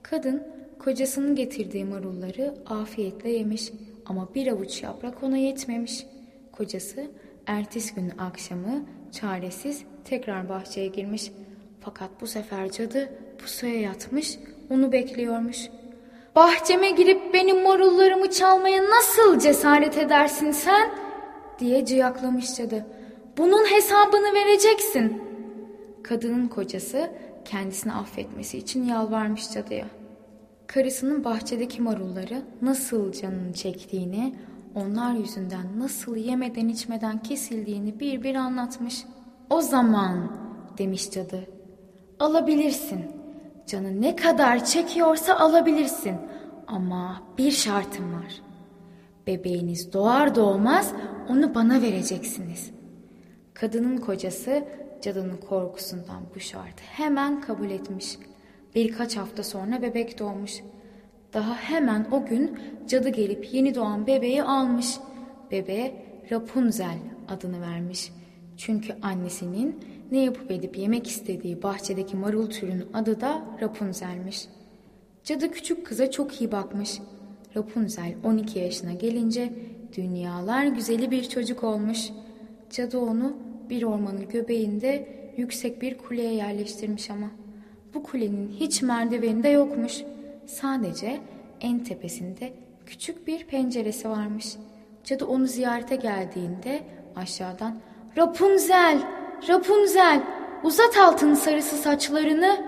Kadın kocasının getirdiği marulları afiyetle yemiş ama bir avuç yaprak ona yetmemiş. Kocası ertesi gün akşamı çaresiz tekrar bahçeye girmiş. Fakat bu sefer cadı pusuya yatmış, onu bekliyormuş. Bahçeme girip benim marullarımı çalmaya nasıl cesaret edersin sen? diye ciyaklamış cadı. Bunun hesabını vereceksin. Kadının kocası kendisini affetmesi için yalvarmış cadıya. Karısının bahçedeki marulları nasıl canını çektiğini, onlar yüzünden nasıl yemeden içmeden kesildiğini bir bir anlatmış. O zaman demiş cadı. Alabilirsin. Canı ne kadar çekiyorsa alabilirsin. Ama bir şartım var. Bebeğiniz doğar doğmaz onu bana vereceksiniz. Kadının kocası cadının korkusundan bu şartı hemen kabul etmiş. Birkaç hafta sonra bebek doğmuş. Daha hemen o gün cadı gelip yeni doğan bebeği almış. Bebeğe Rapunzel adını vermiş. Çünkü annesinin ne yapıp edip yemek istediği bahçedeki marul türünün adı da Rapunzel'miş. Cadı küçük kıza çok iyi bakmış. Rapunzel 12 yaşına gelince dünyalar güzeli bir çocuk olmuş. Cadı onu bir ormanın göbeğinde yüksek bir kuleye yerleştirmiş ama. Bu kulenin hiç merdiveni de yokmuş. Sadece en tepesinde küçük bir penceresi varmış. Cadı onu ziyarete geldiğinde aşağıdan Rapunzel, Rapunzel uzat altın sarısı saçlarını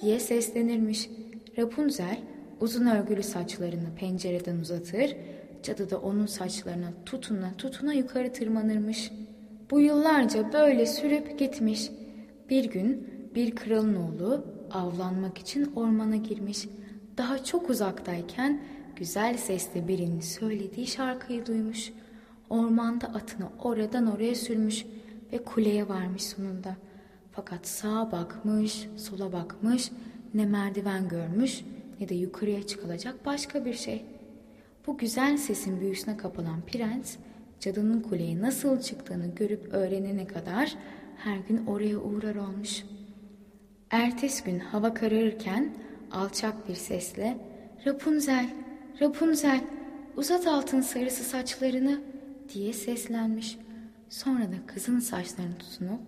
diye seslenirmiş. Rapunzel uzun örgülü saçlarını pencereden uzatır, cadı da onun saçlarına tutuna tutuna yukarı tırmanırmış.'' Bu yıllarca böyle sürüp gitmiş. Bir gün bir kralın oğlu avlanmak için ormana girmiş. Daha çok uzaktayken güzel sesli birinin söylediği şarkıyı duymuş. Ormanda atını oradan oraya sürmüş ve kuleye varmış sonunda. Fakat sağa bakmış, sola bakmış, ne merdiven görmüş ne de yukarıya çıkılacak başka bir şey. Bu güzel sesin büyüsüne kapılan prens cadının kuleye nasıl çıktığını görüp öğrenene kadar her gün oraya uğrar olmuş. Ertesi gün hava kararırken alçak bir sesle Rapunzel, Rapunzel uzat altın sarısı saçlarını diye seslenmiş. Sonra da kızın saçlarını tutunup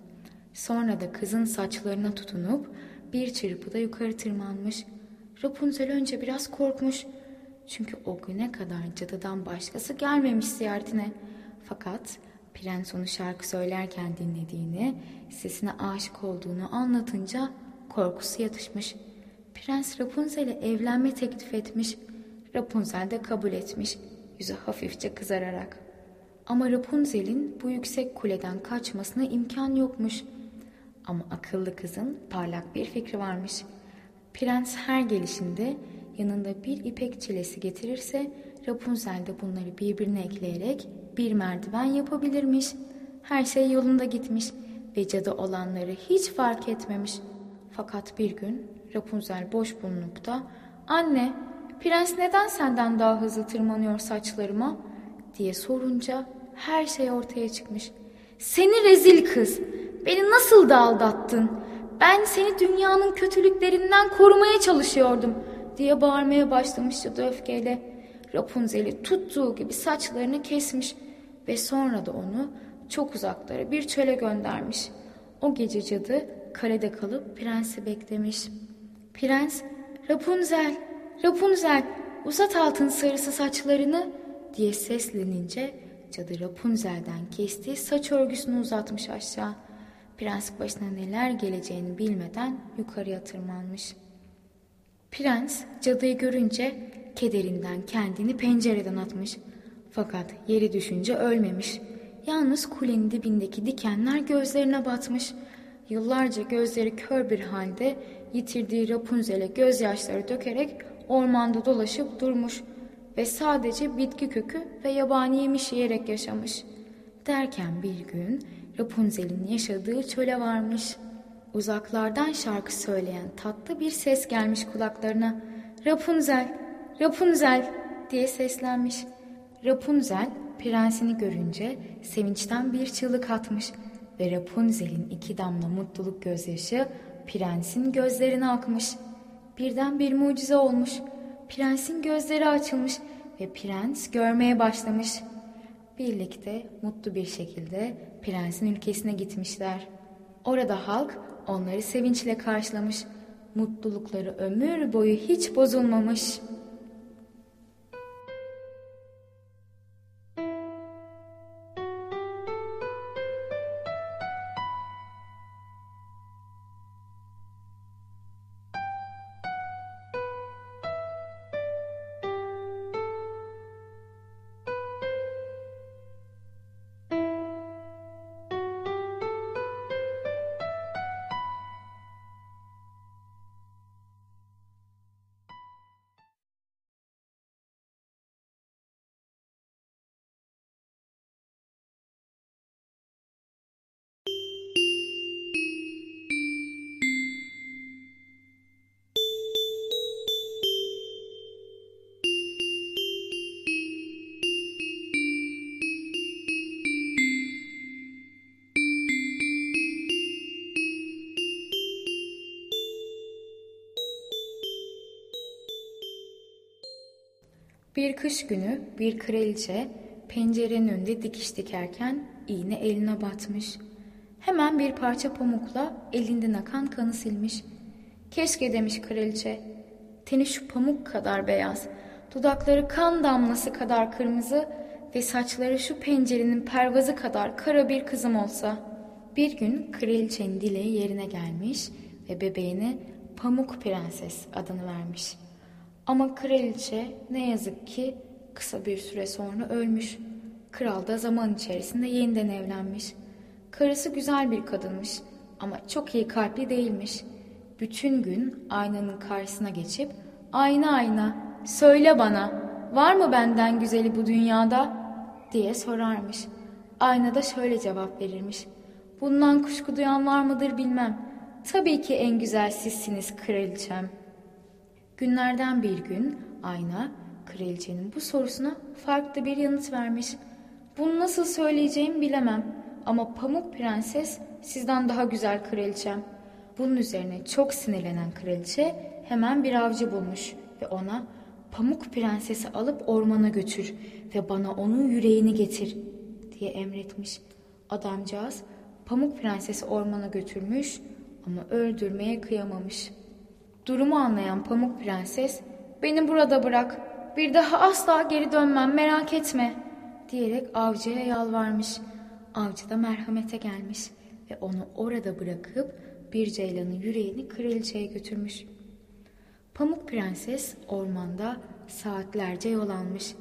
sonra da kızın saçlarına tutunup bir çırpıda yukarı tırmanmış. Rapunzel önce biraz korkmuş. Çünkü o güne kadar cadıdan başkası gelmemiş ziyaretine. Fakat prens onu şarkı söylerken dinlediğini, sesine aşık olduğunu anlatınca korkusu yatışmış. Prens Rapunzel'e evlenme teklif etmiş. Rapunzel de kabul etmiş, yüzü hafifçe kızararak. Ama Rapunzel'in bu yüksek kuleden kaçmasına imkan yokmuş. Ama akıllı kızın parlak bir fikri varmış. Prens her gelişinde yanında bir ipek çilesi getirirse Rapunzel de bunları birbirine ekleyerek bir merdiven yapabilirmiş. Her şey yolunda gitmiş ve cadı olanları hiç fark etmemiş. Fakat bir gün Rapunzel boş bulunup da ''Anne, prens neden senden daha hızlı tırmanıyor saçlarıma?'' diye sorunca her şey ortaya çıkmış. ''Seni rezil kız, beni nasıl da aldattın? Ben seni dünyanın kötülüklerinden korumaya çalışıyordum.'' diye bağırmaya başlamış cadı öfkeyle. Rapunzel'i tuttuğu gibi saçlarını kesmiş ve sonra da onu çok uzaklara bir çöle göndermiş. O gece cadı kalede kalıp prensi beklemiş. Prens, Rapunzel, Rapunzel uzat altın sarısı saçlarını diye seslenince cadı Rapunzel'den kestiği saç örgüsünü uzatmış aşağı. Prens başına neler geleceğini bilmeden yukarıya tırmanmış. Prens cadıyı görünce kederinden kendini pencereden atmış. Fakat yeri düşünce ölmemiş. Yalnız kulenin dibindeki dikenler gözlerine batmış. Yıllarca gözleri kör bir halde yitirdiği Rapunzel'e gözyaşları dökerek ormanda dolaşıp durmuş ve sadece bitki kökü ve yabani yemiş yiyerek yaşamış. Derken bir gün Rapunzel'in yaşadığı çöle varmış. Uzaklardan şarkı söyleyen tatlı bir ses gelmiş kulaklarına. Rapunzel, Rapunzel diye seslenmiş. Rapunzel prensini görünce sevinçten bir çığlık atmış ve Rapunzel'in iki damla mutluluk gözyaşı prensin gözlerine akmış. Birden bir mucize olmuş. Prensin gözleri açılmış ve prens görmeye başlamış. Birlikte mutlu bir şekilde prensin ülkesine gitmişler. Orada halk onları sevinçle karşılamış. Mutlulukları ömür boyu hiç bozulmamış.'' Kış günü bir kraliçe pencerenin önünde dikiş dikerken iğne eline batmış. Hemen bir parça pamukla elinden akan kanı silmiş. Keşke demiş kraliçe. Teni şu pamuk kadar beyaz, dudakları kan damlası kadar kırmızı ve saçları şu pencerenin pervazı kadar kara bir kızım olsa. Bir gün kraliçenin dileği yerine gelmiş ve bebeğine Pamuk Prenses adını vermiş.'' Ama kraliçe ne yazık ki kısa bir süre sonra ölmüş. Kral da zaman içerisinde yeniden evlenmiş. Karısı güzel bir kadınmış ama çok iyi kalpli değilmiş. Bütün gün aynanın karşısına geçip ayna ayna söyle bana var mı benden güzeli bu dünyada diye sorarmış. Ayna da şöyle cevap verirmiş. Bundan kuşku duyan var mıdır bilmem. Tabii ki en güzel sizsiniz kraliçem.'' Günlerden bir gün Ayna kraliçenin bu sorusuna farklı bir yanıt vermiş. Bunu nasıl söyleyeceğimi bilemem ama Pamuk Prenses sizden daha güzel kraliçem. Bunun üzerine çok sinirlenen kraliçe hemen bir avcı bulmuş ve ona Pamuk Prenses'i alıp ormana götür ve bana onun yüreğini getir diye emretmiş. Adamcağız Pamuk Prenses'i ormana götürmüş ama öldürmeye kıyamamış.'' Durumu anlayan Pamuk Prenses, ''Beni burada bırak, bir daha asla geri dönmem merak etme.'' diyerek avcıya yalvarmış. Avcı da merhamete gelmiş ve onu orada bırakıp bir ceylanın yüreğini kraliçeye götürmüş. Pamuk Prenses ormanda saatlerce yol almış.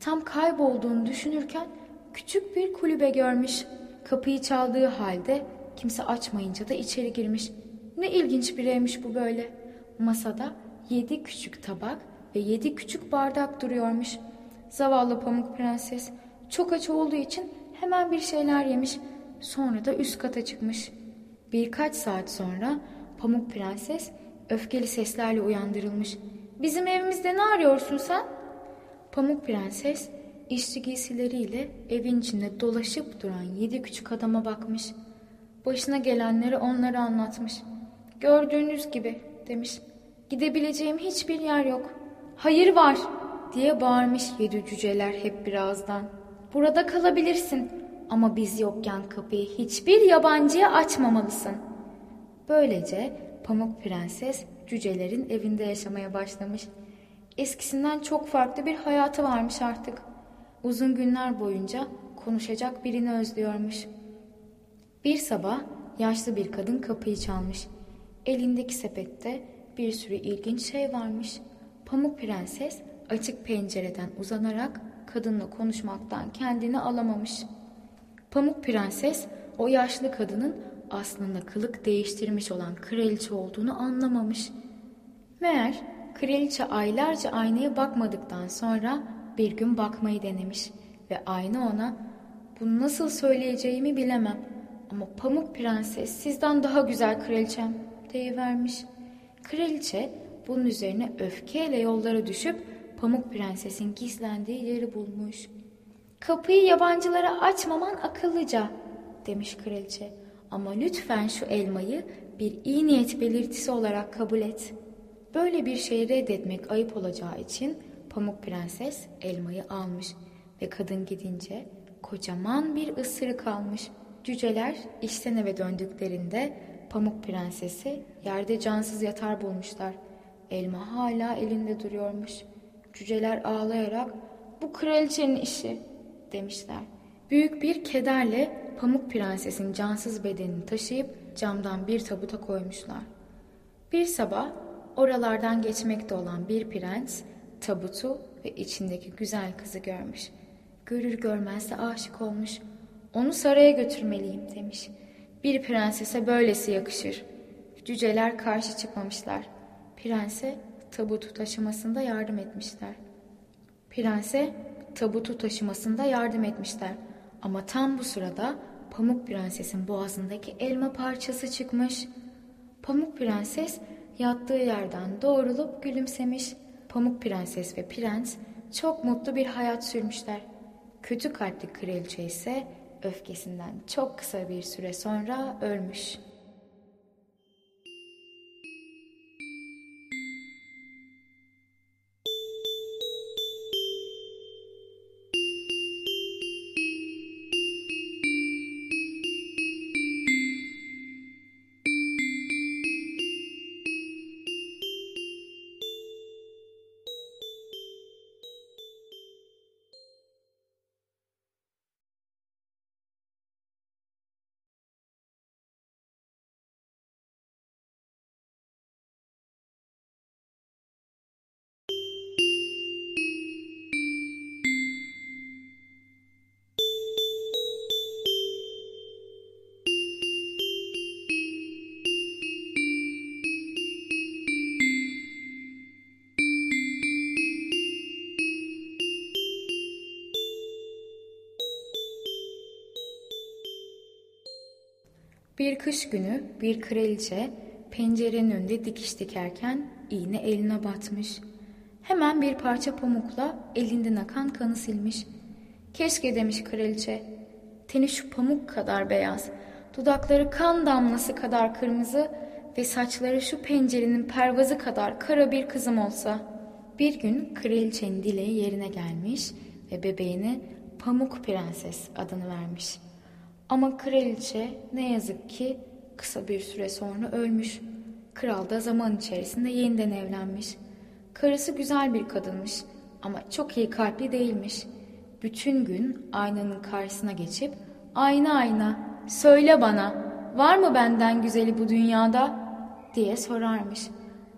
Tam kaybolduğunu düşünürken küçük bir kulübe görmüş. Kapıyı çaldığı halde kimse açmayınca da içeri girmiş. Ne ilginç bir evmiş bu böyle. Masada yedi küçük tabak ve yedi küçük bardak duruyormuş. Zavallı Pamuk Prenses çok aç olduğu için hemen bir şeyler yemiş. Sonra da üst kata çıkmış. Birkaç saat sonra Pamuk Prenses öfkeli seslerle uyandırılmış. Bizim evimizde ne arıyorsun sen? Pamuk Prenses işçi giysileriyle evin içinde dolaşıp duran yedi küçük adama bakmış. Başına gelenleri onlara anlatmış. Gördüğünüz gibi demiş. Gidebileceğim hiçbir yer yok. Hayır var diye bağırmış yedi cüceler hep birazdan. Burada kalabilirsin ama biz yokken kapıyı hiçbir yabancıya açmamalısın. Böylece Pamuk Prenses cücelerin evinde yaşamaya başlamış. Eskisinden çok farklı bir hayatı varmış artık. Uzun günler boyunca konuşacak birini özlüyormuş. Bir sabah yaşlı bir kadın kapıyı çalmış. Elindeki sepette bir sürü ilginç şey varmış. Pamuk Prenses açık pencereden uzanarak kadınla konuşmaktan kendini alamamış. Pamuk Prenses o yaşlı kadının aslında kılık değiştirmiş olan kraliçe olduğunu anlamamış. Meğer kraliçe aylarca aynaya bakmadıktan sonra bir gün bakmayı denemiş ve ayna ona bunu nasıl söyleyeceğimi bilemem ama Pamuk Prenses sizden daha güzel kraliçem deyivermiş. Kraliçe bunun üzerine öfkeyle yollara düşüp Pamuk Prenses'in gizlendiği yeri bulmuş. Kapıyı yabancılara açmaman akıllıca demiş kraliçe. Ama lütfen şu elmayı bir iyi niyet belirtisi olarak kabul et. Böyle bir şeyi reddetmek ayıp olacağı için Pamuk Prenses elmayı almış ve kadın gidince kocaman bir ısırık almış. Cüceler işten eve döndüklerinde Pamuk Prensesi yerde cansız yatar bulmuşlar. Elma hala elinde duruyormuş. Cüceler ağlayarak bu kraliçenin işi demişler. Büyük bir kederle Pamuk Prenses'in cansız bedenini taşıyıp camdan bir tabuta koymuşlar. Bir sabah oralardan geçmekte olan bir prens tabutu ve içindeki güzel kızı görmüş. Görür görmez de aşık olmuş. Onu saraya götürmeliyim demiş. Bir prensese böylesi yakışır. Cüceler karşı çıkmamışlar. Prense tabutu taşımasında yardım etmişler. Prense tabutu taşımasında yardım etmişler. Ama tam bu sırada Pamuk Prenses'in boğazındaki elma parçası çıkmış. Pamuk Prenses yattığı yerden doğrulup gülümsemiş. Pamuk Prenses ve Prens çok mutlu bir hayat sürmüşler. Kötü kalpli kraliçe ise öfkesinden çok kısa bir süre sonra ölmüş. Kış günü bir kraliçe pencerenin önünde dikiş dikerken iğne eline batmış. Hemen bir parça pamukla elinden akan kanı silmiş. Keşke demiş kraliçe. Teni şu pamuk kadar beyaz, dudakları kan damlası kadar kırmızı ve saçları şu pencerenin pervazı kadar kara bir kızım olsa. Bir gün kraliçenin dileği yerine gelmiş ve bebeğine Pamuk Prenses adını vermiş.'' Ama kraliçe ne yazık ki kısa bir süre sonra ölmüş. Kral da zaman içerisinde yeniden evlenmiş. Karısı güzel bir kadınmış ama çok iyi kalpli değilmiş. Bütün gün aynanın karşısına geçip ayna ayna söyle bana var mı benden güzeli bu dünyada diye sorarmış.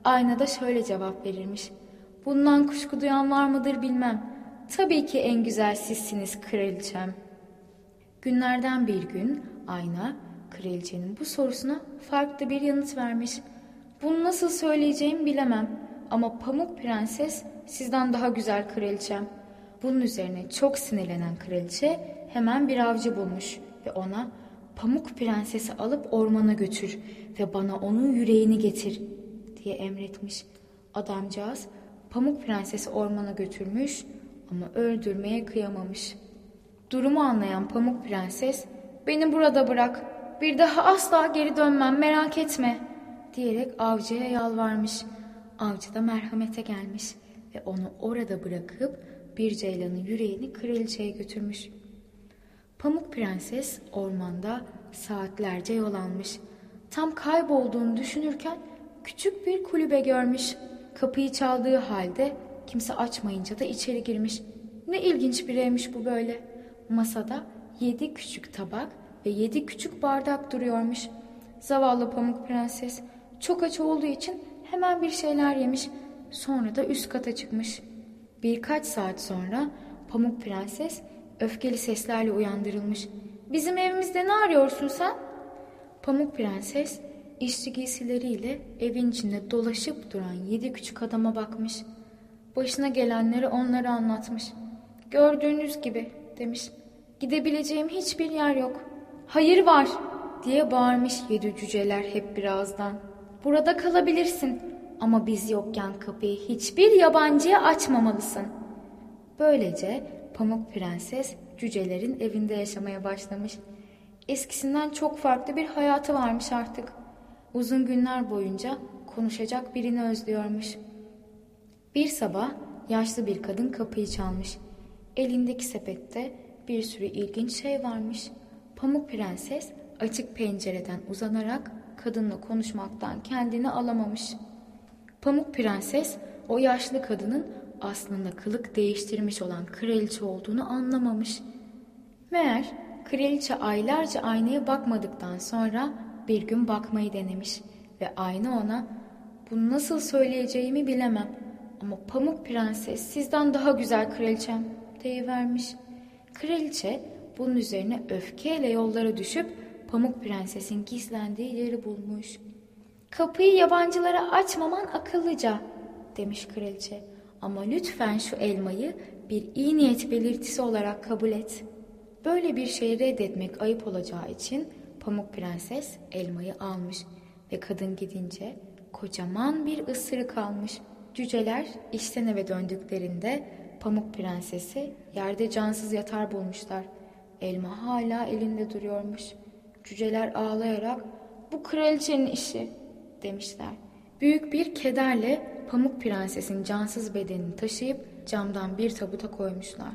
Ayna da şöyle cevap verirmiş. Bundan kuşku duyan var mıdır bilmem. Tabii ki en güzel sizsiniz kraliçem. Günlerden bir gün Ayna kraliçenin bu sorusuna farklı bir yanıt vermiş. Bunu nasıl söyleyeceğimi bilemem ama Pamuk Prenses sizden daha güzel kraliçem. Bunun üzerine çok sinirlenen kraliçe hemen bir avcı bulmuş ve ona Pamuk Prenses'i alıp ormana götür ve bana onun yüreğini getir diye emretmiş. Adamcağız Pamuk Prenses'i ormana götürmüş ama öldürmeye kıyamamış. Durumu anlayan Pamuk Prenses beni burada bırak bir daha asla geri dönmem merak etme diyerek avcıya yalvarmış. Avcı da merhamete gelmiş ve onu orada bırakıp bir ceylanın yüreğini kraliçeye götürmüş. Pamuk Prenses ormanda saatlerce yol almış. Tam kaybolduğunu düşünürken küçük bir kulübe görmüş. Kapıyı çaldığı halde kimse açmayınca da içeri girmiş. Ne ilginç bir evmiş bu böyle. Masada yedi küçük tabak ve yedi küçük bardak duruyormuş. Zavallı Pamuk Prenses çok aç olduğu için hemen bir şeyler yemiş. Sonra da üst kata çıkmış. Birkaç saat sonra Pamuk Prenses öfkeli seslerle uyandırılmış. Bizim evimizde ne arıyorsun sen? Pamuk Prenses işçi giysileriyle evin içinde dolaşıp duran yedi küçük adama bakmış. Başına gelenleri onlara anlatmış. Gördüğünüz gibi demiş. Gidebileceğim hiçbir yer yok. Hayır var diye bağırmış yedi cüceler hep birazdan. Burada kalabilirsin ama biz yokken kapıyı hiçbir yabancıya açmamalısın. Böylece Pamuk Prenses cücelerin evinde yaşamaya başlamış. Eskisinden çok farklı bir hayatı varmış artık. Uzun günler boyunca konuşacak birini özlüyormuş. Bir sabah yaşlı bir kadın kapıyı çalmış. Elindeki sepette bir sürü ilginç şey varmış. Pamuk Prenses açık pencereden uzanarak kadınla konuşmaktan kendini alamamış. Pamuk Prenses o yaşlı kadının aslında kılık değiştirmiş olan kraliçe olduğunu anlamamış. Meğer kraliçe aylarca aynaya bakmadıktan sonra bir gün bakmayı denemiş ve ayna ona bunu nasıl söyleyeceğimi bilemem ama Pamuk Prenses sizden daha güzel kraliçem deyivermiş. Kraliçe bunun üzerine öfkeyle yollara düşüp Pamuk Prenses'in gizlendiği yeri bulmuş. Kapıyı yabancılara açmaman akıllıca demiş kraliçe. Ama lütfen şu elmayı bir iyi niyet belirtisi olarak kabul et. Böyle bir şeyi reddetmek ayıp olacağı için Pamuk Prenses elmayı almış ve kadın gidince kocaman bir ısırık almış. Cüceler işten eve döndüklerinde Pamuk Prensesi yerde cansız yatar bulmuşlar. Elma hala elinde duruyormuş. Cüceler ağlayarak bu kraliçenin işi demişler. Büyük bir kederle Pamuk Prenses'in cansız bedenini taşıyıp camdan bir tabuta koymuşlar.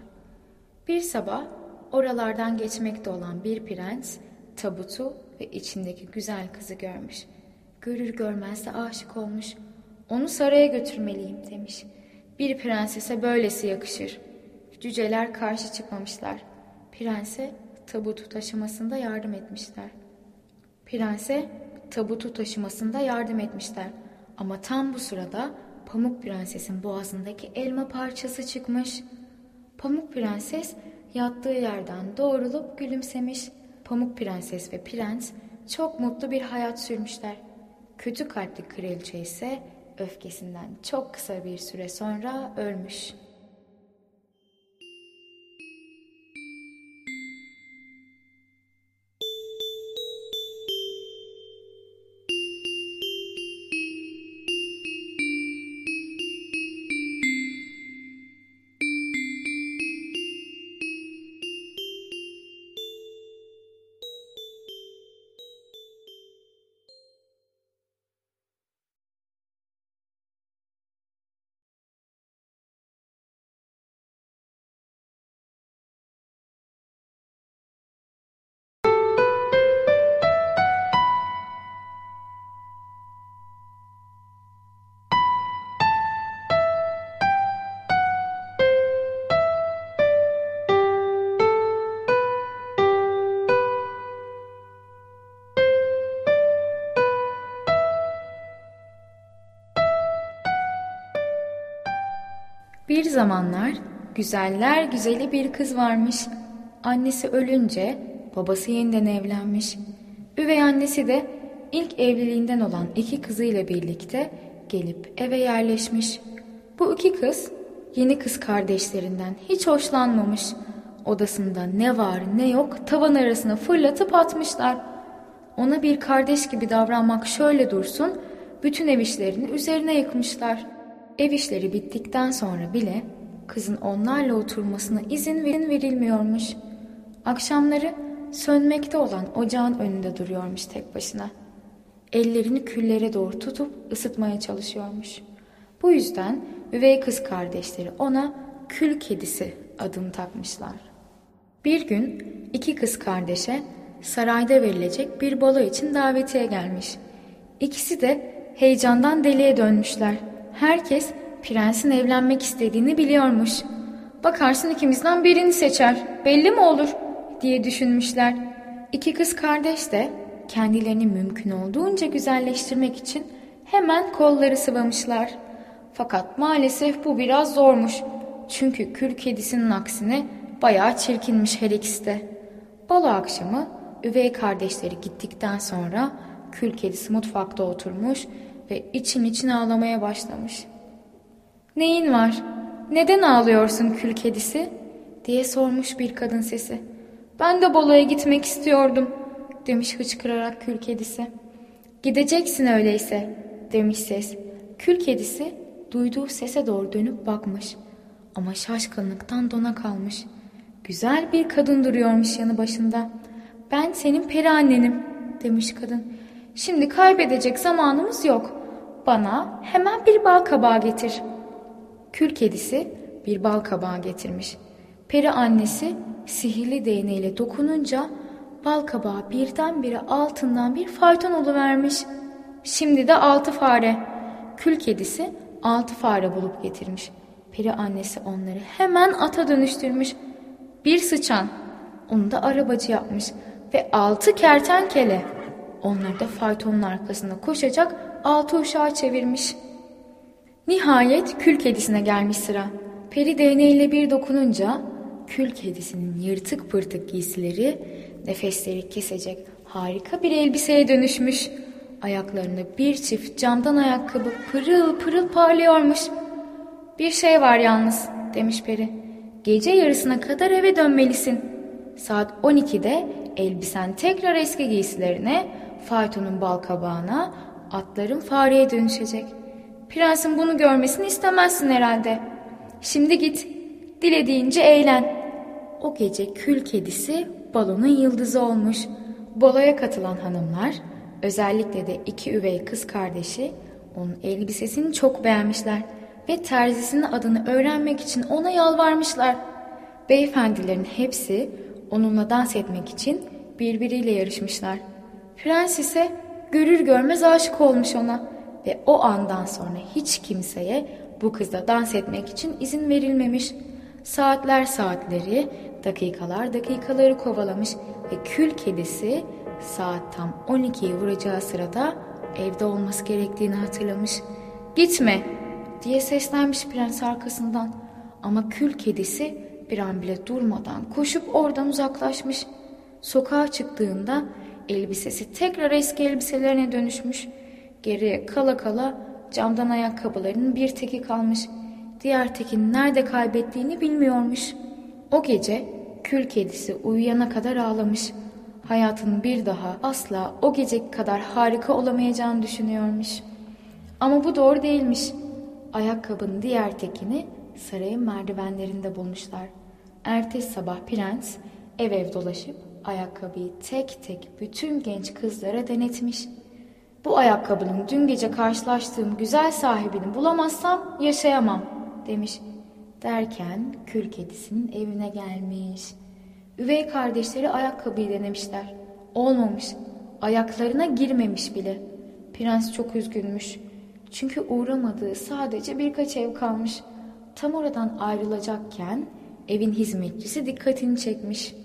Bir sabah oralardan geçmekte olan bir prens tabutu ve içindeki güzel kızı görmüş. Görür görmez de aşık olmuş. Onu saraya götürmeliyim demiş. Bir prensese böylesi yakışır. Cüceler karşı çıkmamışlar. Prense tabutu taşımasında yardım etmişler. Prense tabutu taşımasında yardım etmişler. Ama tam bu sırada Pamuk Prenses'in boğazındaki elma parçası çıkmış. Pamuk Prenses yattığı yerden doğrulup gülümsemiş. Pamuk Prenses ve Prens çok mutlu bir hayat sürmüşler. Kötü kalpli kraliçe ise öfkesinden çok kısa bir süre sonra ölmüş. Bir zamanlar güzeller güzeli bir kız varmış. Annesi ölünce babası yeniden evlenmiş. Üvey annesi de ilk evliliğinden olan iki kızıyla birlikte gelip eve yerleşmiş. Bu iki kız yeni kız kardeşlerinden hiç hoşlanmamış. Odasında ne var ne yok tavan arasına fırlatıp atmışlar. Ona bir kardeş gibi davranmak şöyle dursun, bütün ev işlerini üzerine yıkmışlar. Ev işleri bittikten sonra bile kızın onlarla oturmasına izin verilmiyormuş. Akşamları sönmekte olan ocağın önünde duruyormuş tek başına. Ellerini küllere doğru tutup ısıtmaya çalışıyormuş. Bu yüzden üvey kız kardeşleri ona kül kedisi adını takmışlar. Bir gün iki kız kardeşe sarayda verilecek bir balo için davetiye gelmiş. İkisi de heyecandan deliye dönmüşler. Herkes prensin evlenmek istediğini biliyormuş. Bakarsın ikimizden birini seçer. Belli mi olur diye düşünmüşler. İki kız kardeş de kendilerini mümkün olduğunca güzelleştirmek için hemen kolları sıvamışlar. Fakat maalesef bu biraz zormuş. Çünkü kül kedisinin aksine bayağı çirkinmiş her ikisi de. Balo akşamı üvey kardeşleri gittikten sonra kül kedisi mutfakta oturmuş ve için için ağlamaya başlamış. Neyin var? Neden ağlıyorsun kül kedisi? diye sormuş bir kadın sesi. Ben de baloya gitmek istiyordum demiş hıçkırarak kül kedisi. Gideceksin öyleyse demiş ses. Kül kedisi duyduğu sese doğru dönüp bakmış. Ama şaşkınlıktan dona kalmış. Güzel bir kadın duruyormuş yanı başında. Ben senin peri annenim demiş kadın. Şimdi kaybedecek zamanımız yok. Bana hemen bir bal kabağı getir. Kül kedisi bir bal kabağı getirmiş. Peri annesi sihirli değneğiyle dokununca bal kabağı birdenbire altından bir fayton vermiş. Şimdi de altı fare. Kül kedisi altı fare bulup getirmiş. Peri annesi onları hemen ata dönüştürmüş. Bir sıçan, onu da arabacı yapmış ve altı kertenkele. Onları da faytonun arkasında koşacak altı uşağı çevirmiş. Nihayet kül kedisine gelmiş sıra. Peri değneğiyle bir dokununca kül kedisinin yırtık pırtık giysileri nefesleri kesecek harika bir elbiseye dönüşmüş. Ayaklarında bir çift camdan ayakkabı pırıl pırıl parlıyormuş. Bir şey var yalnız demiş peri. Gece yarısına kadar eve dönmelisin. Saat 12'de elbisen tekrar eski giysilerine, faytonun bal kabağına, atların fareye dönüşecek. Prensin bunu görmesini istemezsin herhalde. Şimdi git, dilediğince eğlen. O gece kül kedisi balonun yıldızı olmuş. Baloya katılan hanımlar, özellikle de iki üvey kız kardeşi onun elbisesini çok beğenmişler ve terzisinin adını öğrenmek için ona yalvarmışlar. Beyefendilerin hepsi onunla dans etmek için birbiriyle yarışmışlar. Prens ise görür görmez aşık olmuş ona ve o andan sonra hiç kimseye bu kızla dans etmek için izin verilmemiş. Saatler saatleri, dakikalar dakikaları kovalamış ve kül kedisi saat tam 12'yi vuracağı sırada evde olması gerektiğini hatırlamış. Gitme diye seslenmiş prens arkasından ama kül kedisi bir an bile durmadan koşup oradan uzaklaşmış. Sokağa çıktığında elbisesi tekrar eski elbiselerine dönüşmüş. Geriye kala kala camdan ayakkabılarının bir teki kalmış. Diğer tekin nerede kaybettiğini bilmiyormuş. O gece kül kedisi uyuyana kadar ağlamış. Hayatın bir daha asla o gece kadar harika olamayacağını düşünüyormuş. Ama bu doğru değilmiş. Ayakkabının diğer tekini sarayın merdivenlerinde bulmuşlar. Ertesi sabah prens ev ev dolaşıp ayakkabıyı tek tek bütün genç kızlara denetmiş. Bu ayakkabının dün gece karşılaştığım güzel sahibini bulamazsam yaşayamam demiş. Derken kül kedisinin evine gelmiş. Üvey kardeşleri ayakkabıyı denemişler. Olmamış. Ayaklarına girmemiş bile. Prens çok üzgünmüş. Çünkü uğramadığı sadece birkaç ev kalmış. Tam oradan ayrılacakken evin hizmetçisi dikkatini çekmiş.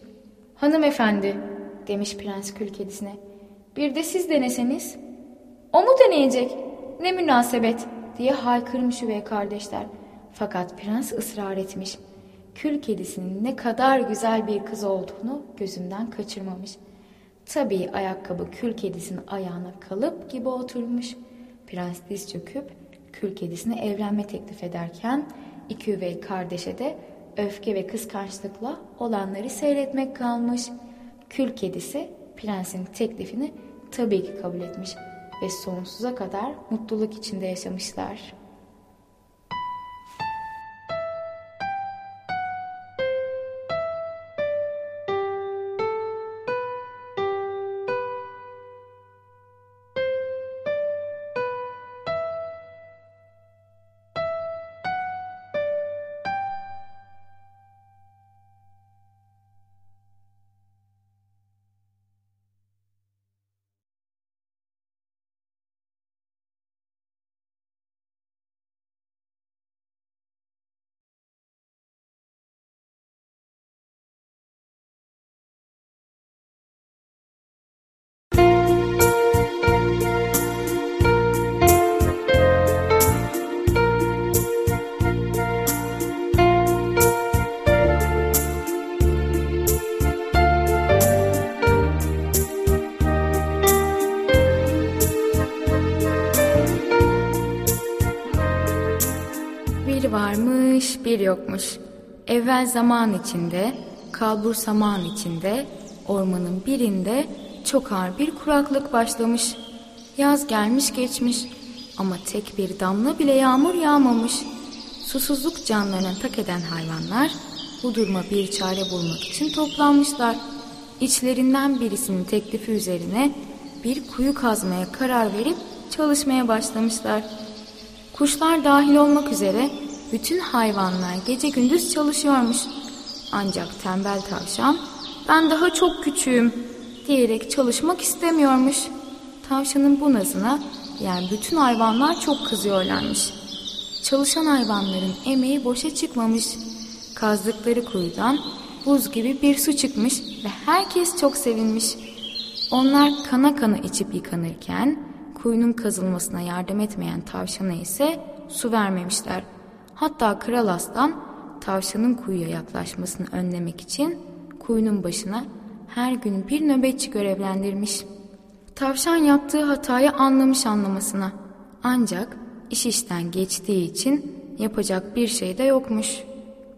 Hanımefendi demiş prens kül kedisine. Bir de siz deneseniz. O mu deneyecek? Ne münasebet diye haykırmış üvey kardeşler. Fakat prens ısrar etmiş. Kül kedisinin ne kadar güzel bir kız olduğunu gözünden kaçırmamış. Tabii ayakkabı kül kedisinin ayağına kalıp gibi oturmuş. Prens diz çöküp kül kedisine evlenme teklif ederken iki üvey kardeşe de öfke ve kıskançlıkla olanları seyretmek kalmış. Kül kedisi prensin teklifini tabii ki kabul etmiş ve sonsuza kadar mutluluk içinde yaşamışlar. Yokmuş. Evvel zaman içinde, kalbur saman içinde, ormanın birinde çok ağır bir kuraklık başlamış. Yaz gelmiş geçmiş ama tek bir damla bile yağmur yağmamış. Susuzluk canlarına tak eden hayvanlar bu duruma bir çare bulmak için toplanmışlar. İçlerinden birisinin teklifi üzerine bir kuyu kazmaya karar verip çalışmaya başlamışlar. Kuşlar dahil olmak üzere bütün hayvanlar gece gündüz çalışıyormuş. Ancak tembel tavşan ben daha çok küçüğüm diyerek çalışmak istemiyormuş. Tavşanın bu nazına yani bütün hayvanlar çok kızıyorlarmış. Çalışan hayvanların emeği boşa çıkmamış. Kazdıkları kuyudan buz gibi bir su çıkmış ve herkes çok sevinmiş. Onlar kana kana içip yıkanırken kuyunun kazılmasına yardım etmeyen tavşana ise su vermemişler. Hatta Kral Aslan tavşanın kuyuya yaklaşmasını önlemek için kuyunun başına her gün bir nöbetçi görevlendirmiş. Tavşan yaptığı hatayı anlamış anlamasına. Ancak iş işten geçtiği için yapacak bir şey de yokmuş.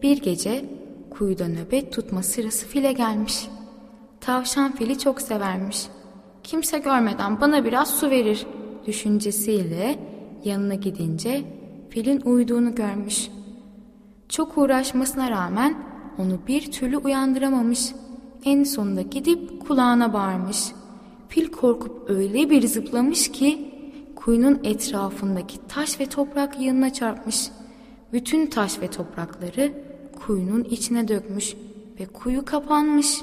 Bir gece kuyuda nöbet tutma sırası file gelmiş. Tavşan fili çok severmiş. Kimse görmeden bana biraz su verir düşüncesiyle yanına gidince filin uyuduğunu görmüş. Çok uğraşmasına rağmen onu bir türlü uyandıramamış. En sonunda gidip kulağına bağırmış. Fil korkup öyle bir zıplamış ki kuyunun etrafındaki taş ve toprak yanına çarpmış. Bütün taş ve toprakları kuyunun içine dökmüş ve kuyu kapanmış.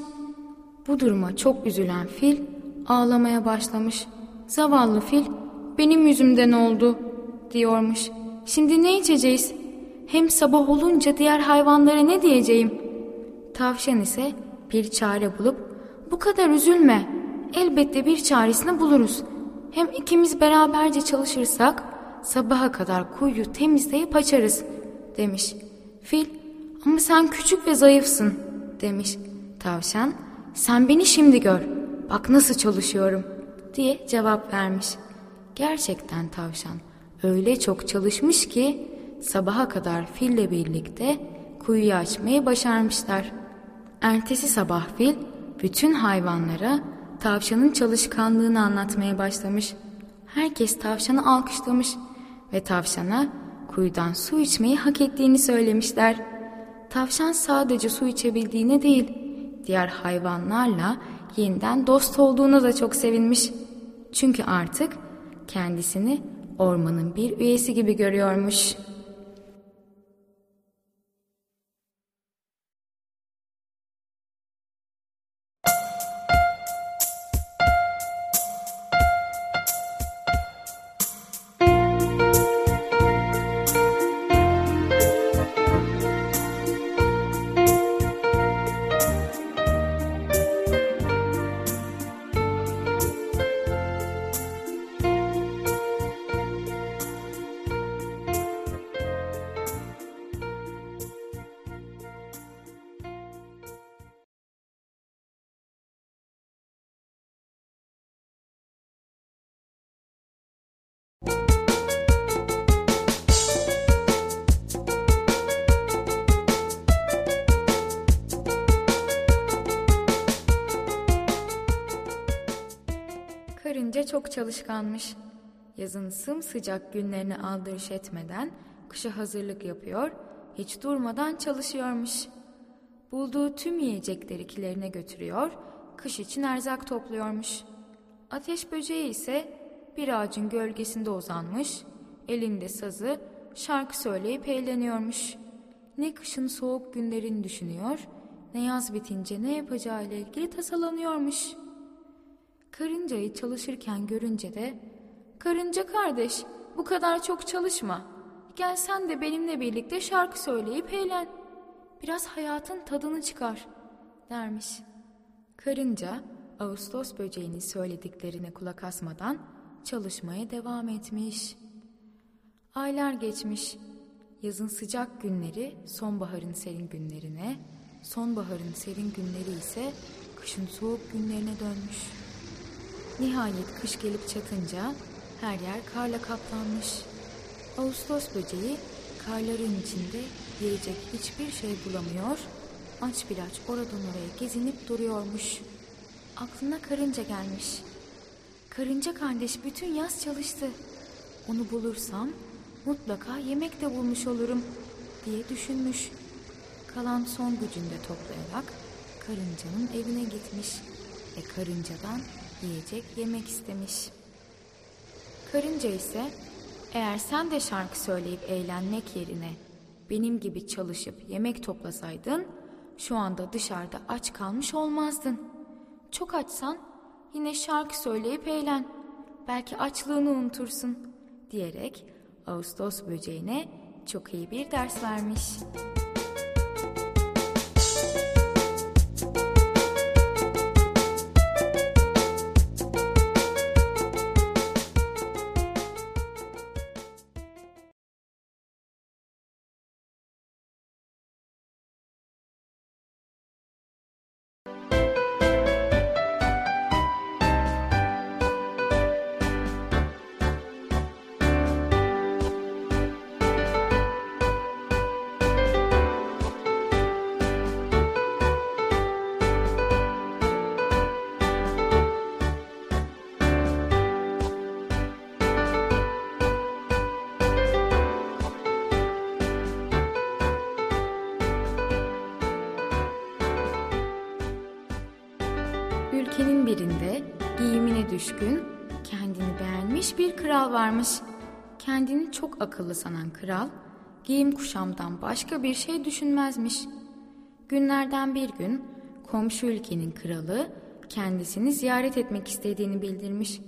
Bu duruma çok üzülen fil ağlamaya başlamış. Zavallı fil benim yüzümden oldu diyormuş. Şimdi ne içeceğiz? Hem sabah olunca diğer hayvanlara ne diyeceğim? Tavşan ise bir çare bulup bu kadar üzülme. Elbette bir çaresini buluruz. Hem ikimiz beraberce çalışırsak sabaha kadar kuyu temizleyip açarız demiş. Fil ama sen küçük ve zayıfsın demiş. Tavşan sen beni şimdi gör bak nasıl çalışıyorum diye cevap vermiş. Gerçekten tavşan öyle çok çalışmış ki sabaha kadar fille birlikte kuyuyu açmayı başarmışlar. Ertesi sabah fil bütün hayvanlara tavşanın çalışkanlığını anlatmaya başlamış. Herkes tavşanı alkışlamış ve tavşana kuyudan su içmeyi hak ettiğini söylemişler. Tavşan sadece su içebildiğine değil, diğer hayvanlarla yeniden dost olduğuna da çok sevinmiş. Çünkü artık kendisini ormanın bir üyesi gibi görüyormuş.'' Çok çalışkanmış. Yazın sımsıcak günlerini aldırış etmeden kışa hazırlık yapıyor, hiç durmadan çalışıyormuş. Bulduğu tüm yiyecekleri kilerine götürüyor, kış için erzak topluyormuş. Ateş böceği ise bir ağacın gölgesinde uzanmış, elinde sazı, şarkı söyleyip eğleniyormuş. Ne kışın soğuk günlerini düşünüyor, ne yaz bitince ne yapacağıyla ilgili tasalanıyormuş. Karıncayı çalışırken görünce de, ''Karınca kardeş, bu kadar çok çalışma. Gel sen de benimle birlikte şarkı söyleyip eğlen. Biraz hayatın tadını çıkar.'' dermiş. Karınca, Ağustos böceğinin söylediklerine kulak asmadan çalışmaya devam etmiş. Aylar geçmiş. Yazın sıcak günleri sonbaharın serin günlerine, sonbaharın serin günleri ise kışın soğuk günlerine dönmüş. Nihayet kış gelip çatınca her yer karla kaplanmış. Ağustos böceği karların içinde yiyecek hiçbir şey bulamıyor, aç bir aç oradan oraya gezinip duruyormuş. Aklına karınca gelmiş. Karınca kardeş bütün yaz çalıştı. Onu bulursam mutlaka yemek de bulmuş olurum diye düşünmüş. Kalan son gücünü de toplayarak karıncanın evine gitmiş ve karıncadan yiyecek yemek istemiş. Karınca ise eğer sen de şarkı söyleyip eğlenmek yerine benim gibi çalışıp yemek toplasaydın şu anda dışarıda aç kalmış olmazdın. Çok açsan yine şarkı söyleyip eğlen. Belki açlığını unutursun diyerek Ağustos böceğine çok iyi bir ders vermiş. Düşkün, kendini beğenmiş bir kral varmış. Kendini çok akıllı sanan kral, giyim kuşamdan başka bir şey düşünmezmiş. Günlerden bir gün komşu ülkenin kralı kendisini ziyaret etmek istediğini bildirmiş.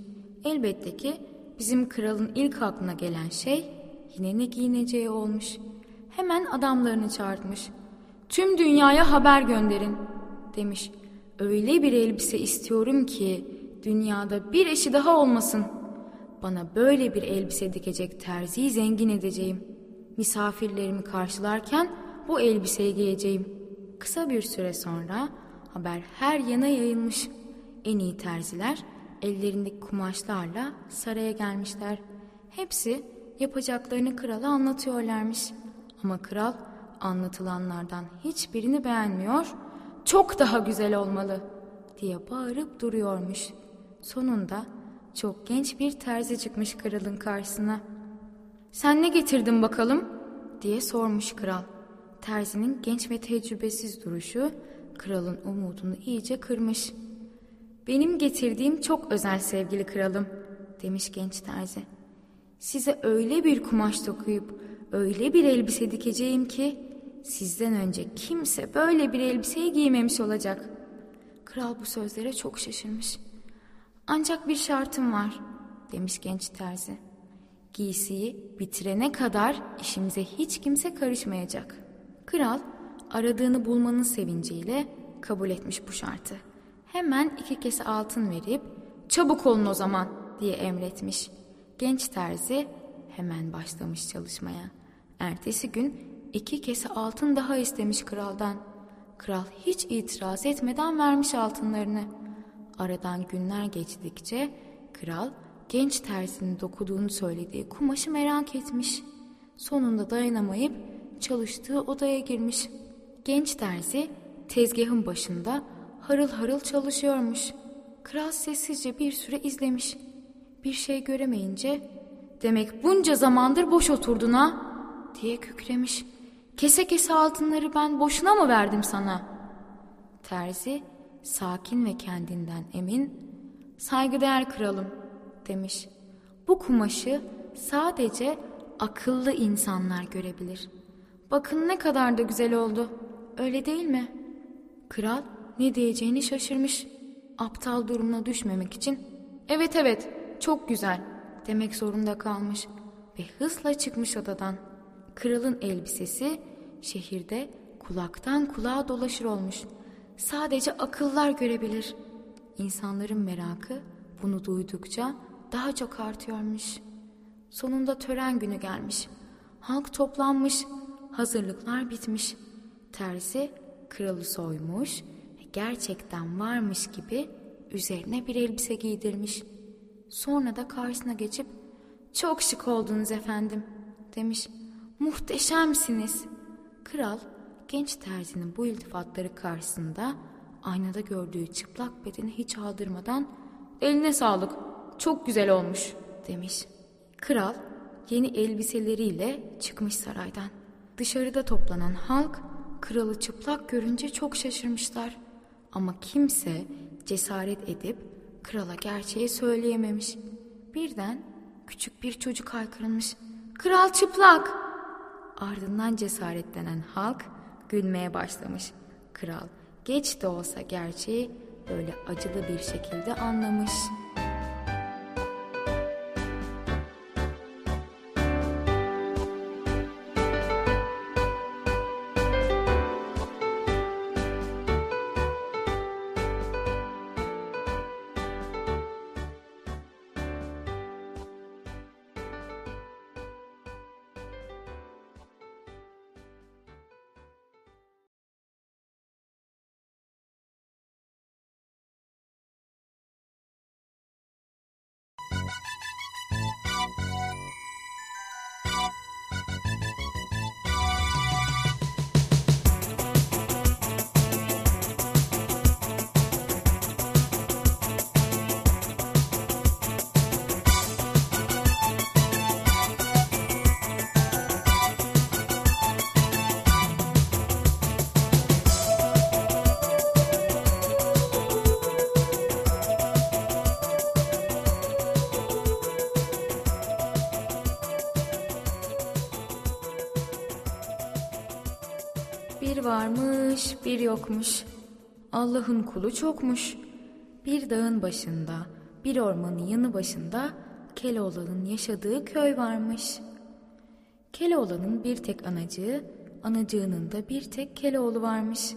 Elbette ki bizim kralın ilk aklına gelen şey yine ne giyineceği olmuş. Hemen adamlarını çağırtmış. Tüm dünyaya haber gönderin demiş. Öyle bir elbise istiyorum ki dünyada bir eşi daha olmasın. Bana böyle bir elbise dikecek terziyi zengin edeceğim. Misafirlerimi karşılarken bu elbiseyi giyeceğim. Kısa bir süre sonra haber her yana yayılmış. En iyi terziler ellerindeki kumaşlarla saraya gelmişler. Hepsi yapacaklarını krala anlatıyorlarmış. Ama kral anlatılanlardan hiçbirini beğenmiyor çok daha güzel olmalı diye bağırıp duruyormuş. Sonunda çok genç bir terzi çıkmış kralın karşısına. Sen ne getirdin bakalım diye sormuş kral. Terzinin genç ve tecrübesiz duruşu kralın umudunu iyice kırmış. Benim getirdiğim çok özel sevgili kralım demiş genç terzi. Size öyle bir kumaş dokuyup öyle bir elbise dikeceğim ki Sizden önce kimse böyle bir elbiseyi giymemiş olacak. Kral bu sözlere çok şaşırmış. Ancak bir şartım var demiş genç terzi. Giysiyi bitirene kadar işimize hiç kimse karışmayacak. Kral aradığını bulmanın sevinciyle kabul etmiş bu şartı. Hemen iki kese altın verip çabuk olun o zaman diye emretmiş. Genç terzi hemen başlamış çalışmaya. Ertesi gün iki kese altın daha istemiş kraldan. Kral hiç itiraz etmeden vermiş altınlarını. Aradan günler geçtikçe kral genç tersinin dokuduğunu söylediği kumaşı merak etmiş. Sonunda dayanamayıp çalıştığı odaya girmiş. Genç terzi tezgahın başında harıl harıl çalışıyormuş. Kral sessizce bir süre izlemiş. Bir şey göremeyince demek bunca zamandır boş oturdun ha diye kükremiş. Kese kese altınları ben boşuna mı verdim sana? Terzi sakin ve kendinden emin saygıdeğer kralım demiş. Bu kumaşı sadece akıllı insanlar görebilir. Bakın ne kadar da güzel oldu. Öyle değil mi? Kral ne diyeceğini şaşırmış. Aptal durumuna düşmemek için evet evet çok güzel demek zorunda kalmış ve hızla çıkmış odadan. Kralın elbisesi şehirde kulaktan kulağa dolaşır olmuş. Sadece akıllar görebilir. İnsanların merakı bunu duydukça daha çok artıyormuş. Sonunda tören günü gelmiş. Halk toplanmış. Hazırlıklar bitmiş. Terzi kralı soymuş ve gerçekten varmış gibi üzerine bir elbise giydirmiş. Sonra da karşısına geçip çok şık oldunuz efendim demiş. Muhteşemsiniz. Kral genç terzinin bu iltifatları karşısında aynada gördüğü çıplak bedeni hiç aldırmadan eline sağlık çok güzel olmuş demiş. Kral yeni elbiseleriyle çıkmış saraydan. Dışarıda toplanan halk kralı çıplak görünce çok şaşırmışlar. Ama kimse cesaret edip krala gerçeği söyleyememiş. Birden küçük bir çocuk haykırmış. Kral çıplak! Ardından cesaretlenen halk gülmeye başlamış. Kral geç de olsa gerçeği böyle acılı bir şekilde anlamış. Bir yokmuş. Allah'ın kulu çokmuş. Bir dağın başında, bir ormanın yanı başında Keloğlan'ın yaşadığı köy varmış. Keloğlan'ın bir tek anacığı, anacığının da bir tek Keloğlu varmış.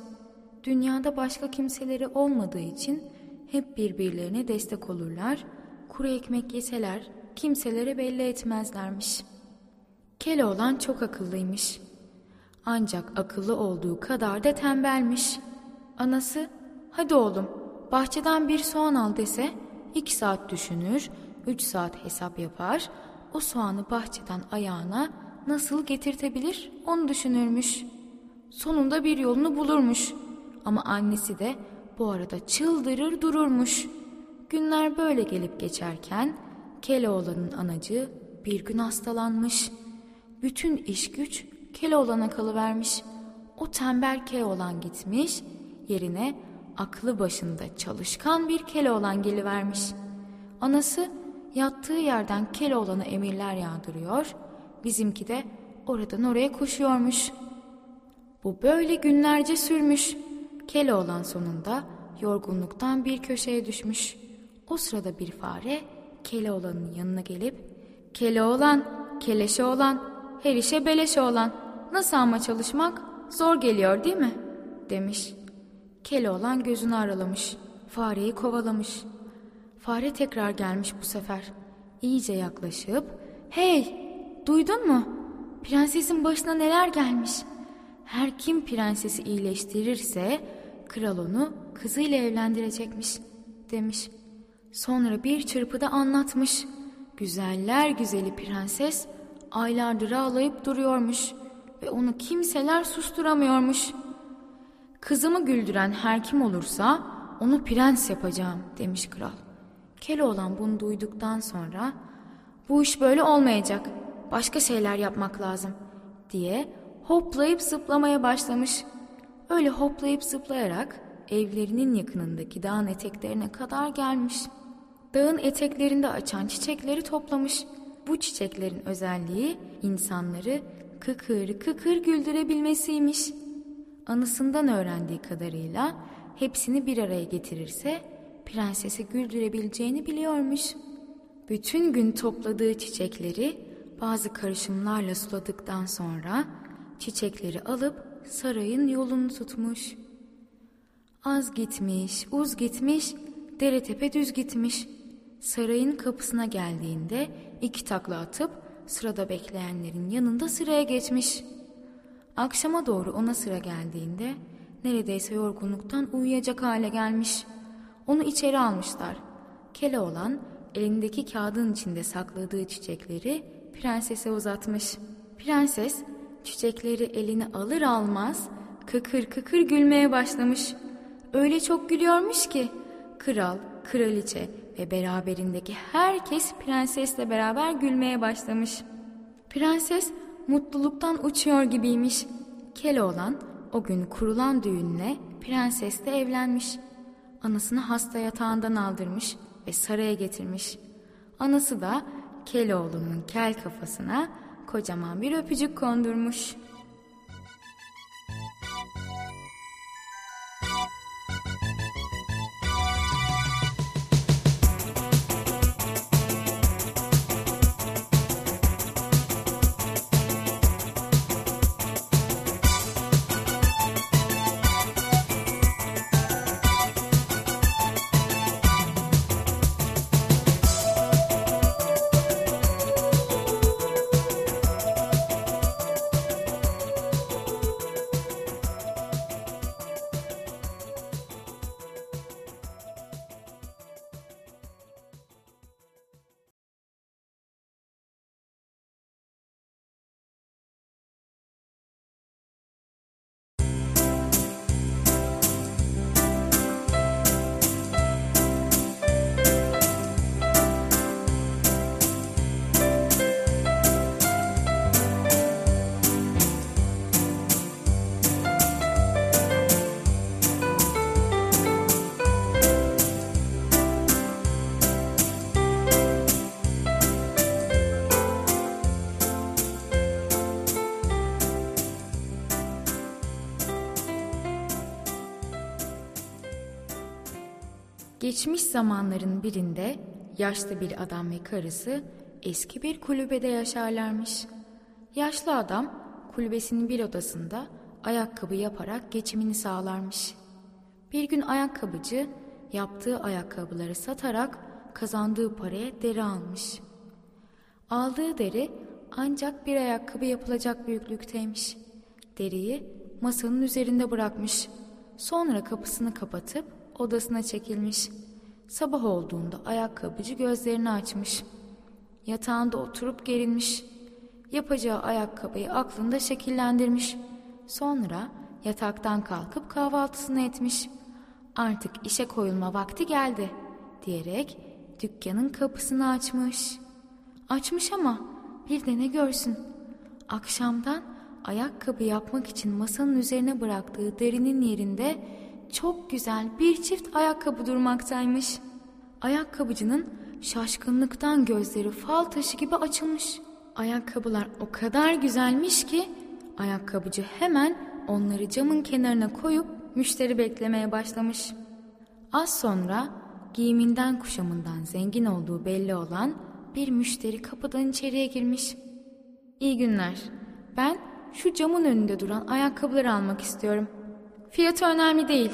Dünyada başka kimseleri olmadığı için hep birbirlerine destek olurlar, kuru ekmek yeseler kimselere belli etmezlermiş. Keloğlan çok akıllıymış. Ancak akıllı olduğu kadar da tembelmiş. Anası, hadi oğlum bahçeden bir soğan al dese iki saat düşünür, üç saat hesap yapar, o soğanı bahçeden ayağına nasıl getirtebilir onu düşünürmüş. Sonunda bir yolunu bulurmuş. Ama annesi de bu arada çıldırır dururmuş. Günler böyle gelip geçerken Keloğlan'ın anacı bir gün hastalanmış. Bütün iş güç Keloğlan'a kalıvermiş. O tembel Keloğlan gitmiş, yerine aklı başında çalışkan bir Keloğlan gelivermiş. Anası yattığı yerden Keloğlan'a emirler yağdırıyor, bizimki de oradan oraya koşuyormuş. Bu böyle günlerce sürmüş. Keloğlan sonunda yorgunluktan bir köşeye düşmüş. O sırada bir fare Keloğlan'ın yanına gelip Keloğlan, keleşe olan, her işe beleşe olan, nasıl ama çalışmak zor geliyor değil mi? demiş. Keloğlan gözünü aralamış, fareyi kovalamış. Fare tekrar gelmiş bu sefer. İyice yaklaşıp, hey duydun mu? Prensesin başına neler gelmiş? Her kim prensesi iyileştirirse kral onu kızıyla evlendirecekmiş demiş. Sonra bir çırpıda anlatmış. Güzeller güzeli prenses aylardır ağlayıp duruyormuş ve onu kimseler susturamıyormuş. Kızımı güldüren her kim olursa onu prens yapacağım demiş kral. Keloğlan bunu duyduktan sonra bu iş böyle olmayacak. Başka şeyler yapmak lazım diye hoplayıp zıplamaya başlamış. Öyle hoplayıp zıplayarak evlerinin yakınındaki dağın eteklerine kadar gelmiş. Dağın eteklerinde açan çiçekleri toplamış. Bu çiçeklerin özelliği insanları kıkır kıkır güldürebilmesiymiş. Anısından öğrendiği kadarıyla hepsini bir araya getirirse prensesi güldürebileceğini biliyormuş. Bütün gün topladığı çiçekleri bazı karışımlarla suladıktan sonra çiçekleri alıp sarayın yolunu tutmuş. Az gitmiş, uz gitmiş, dere tepe düz gitmiş. Sarayın kapısına geldiğinde iki takla atıp sırada bekleyenlerin yanında sıraya geçmiş. Akşama doğru ona sıra geldiğinde neredeyse yorgunluktan uyuyacak hale gelmiş. Onu içeri almışlar. Keloğlan elindeki kağıdın içinde sakladığı çiçekleri prensese uzatmış. Prenses çiçekleri eline alır almaz kıkır kıkır gülmeye başlamış. Öyle çok gülüyormuş ki kral, kraliçe ve beraberindeki herkes prensesle beraber gülmeye başlamış. Prenses mutluluktan uçuyor gibiymiş. Keloğlan o gün kurulan düğünle prensesle evlenmiş. Anasını hasta yatağından aldırmış ve saraya getirmiş. Anası da Keloğlu'nun kel kafasına kocaman bir öpücük kondurmuş. Geçmiş zamanların birinde yaşlı bir adam ve karısı eski bir kulübede yaşarlarmış. Yaşlı adam kulübesinin bir odasında ayakkabı yaparak geçimini sağlarmış. Bir gün ayakkabıcı yaptığı ayakkabıları satarak kazandığı paraya deri almış. Aldığı deri ancak bir ayakkabı yapılacak büyüklükteymiş. Deriyi masanın üzerinde bırakmış. Sonra kapısını kapatıp odasına çekilmiş. Sabah olduğunda ayakkabıcı gözlerini açmış. Yatağında oturup gerilmiş. Yapacağı ayakkabıyı aklında şekillendirmiş. Sonra yataktan kalkıp kahvaltısını etmiş. Artık işe koyulma vakti geldi diyerek dükkanın kapısını açmış. Açmış ama bir de ne görsün. Akşamdan ayakkabı yapmak için masanın üzerine bıraktığı derinin yerinde çok güzel bir çift ayakkabı durmaktaymış. Ayakkabıcının şaşkınlıktan gözleri fal taşı gibi açılmış. Ayakkabılar o kadar güzelmiş ki ayakkabıcı hemen onları camın kenarına koyup müşteri beklemeye başlamış. Az sonra giyiminden kuşamından zengin olduğu belli olan bir müşteri kapıdan içeriye girmiş. İyi günler. Ben şu camın önünde duran ayakkabıları almak istiyorum. Fiyatı önemli değil.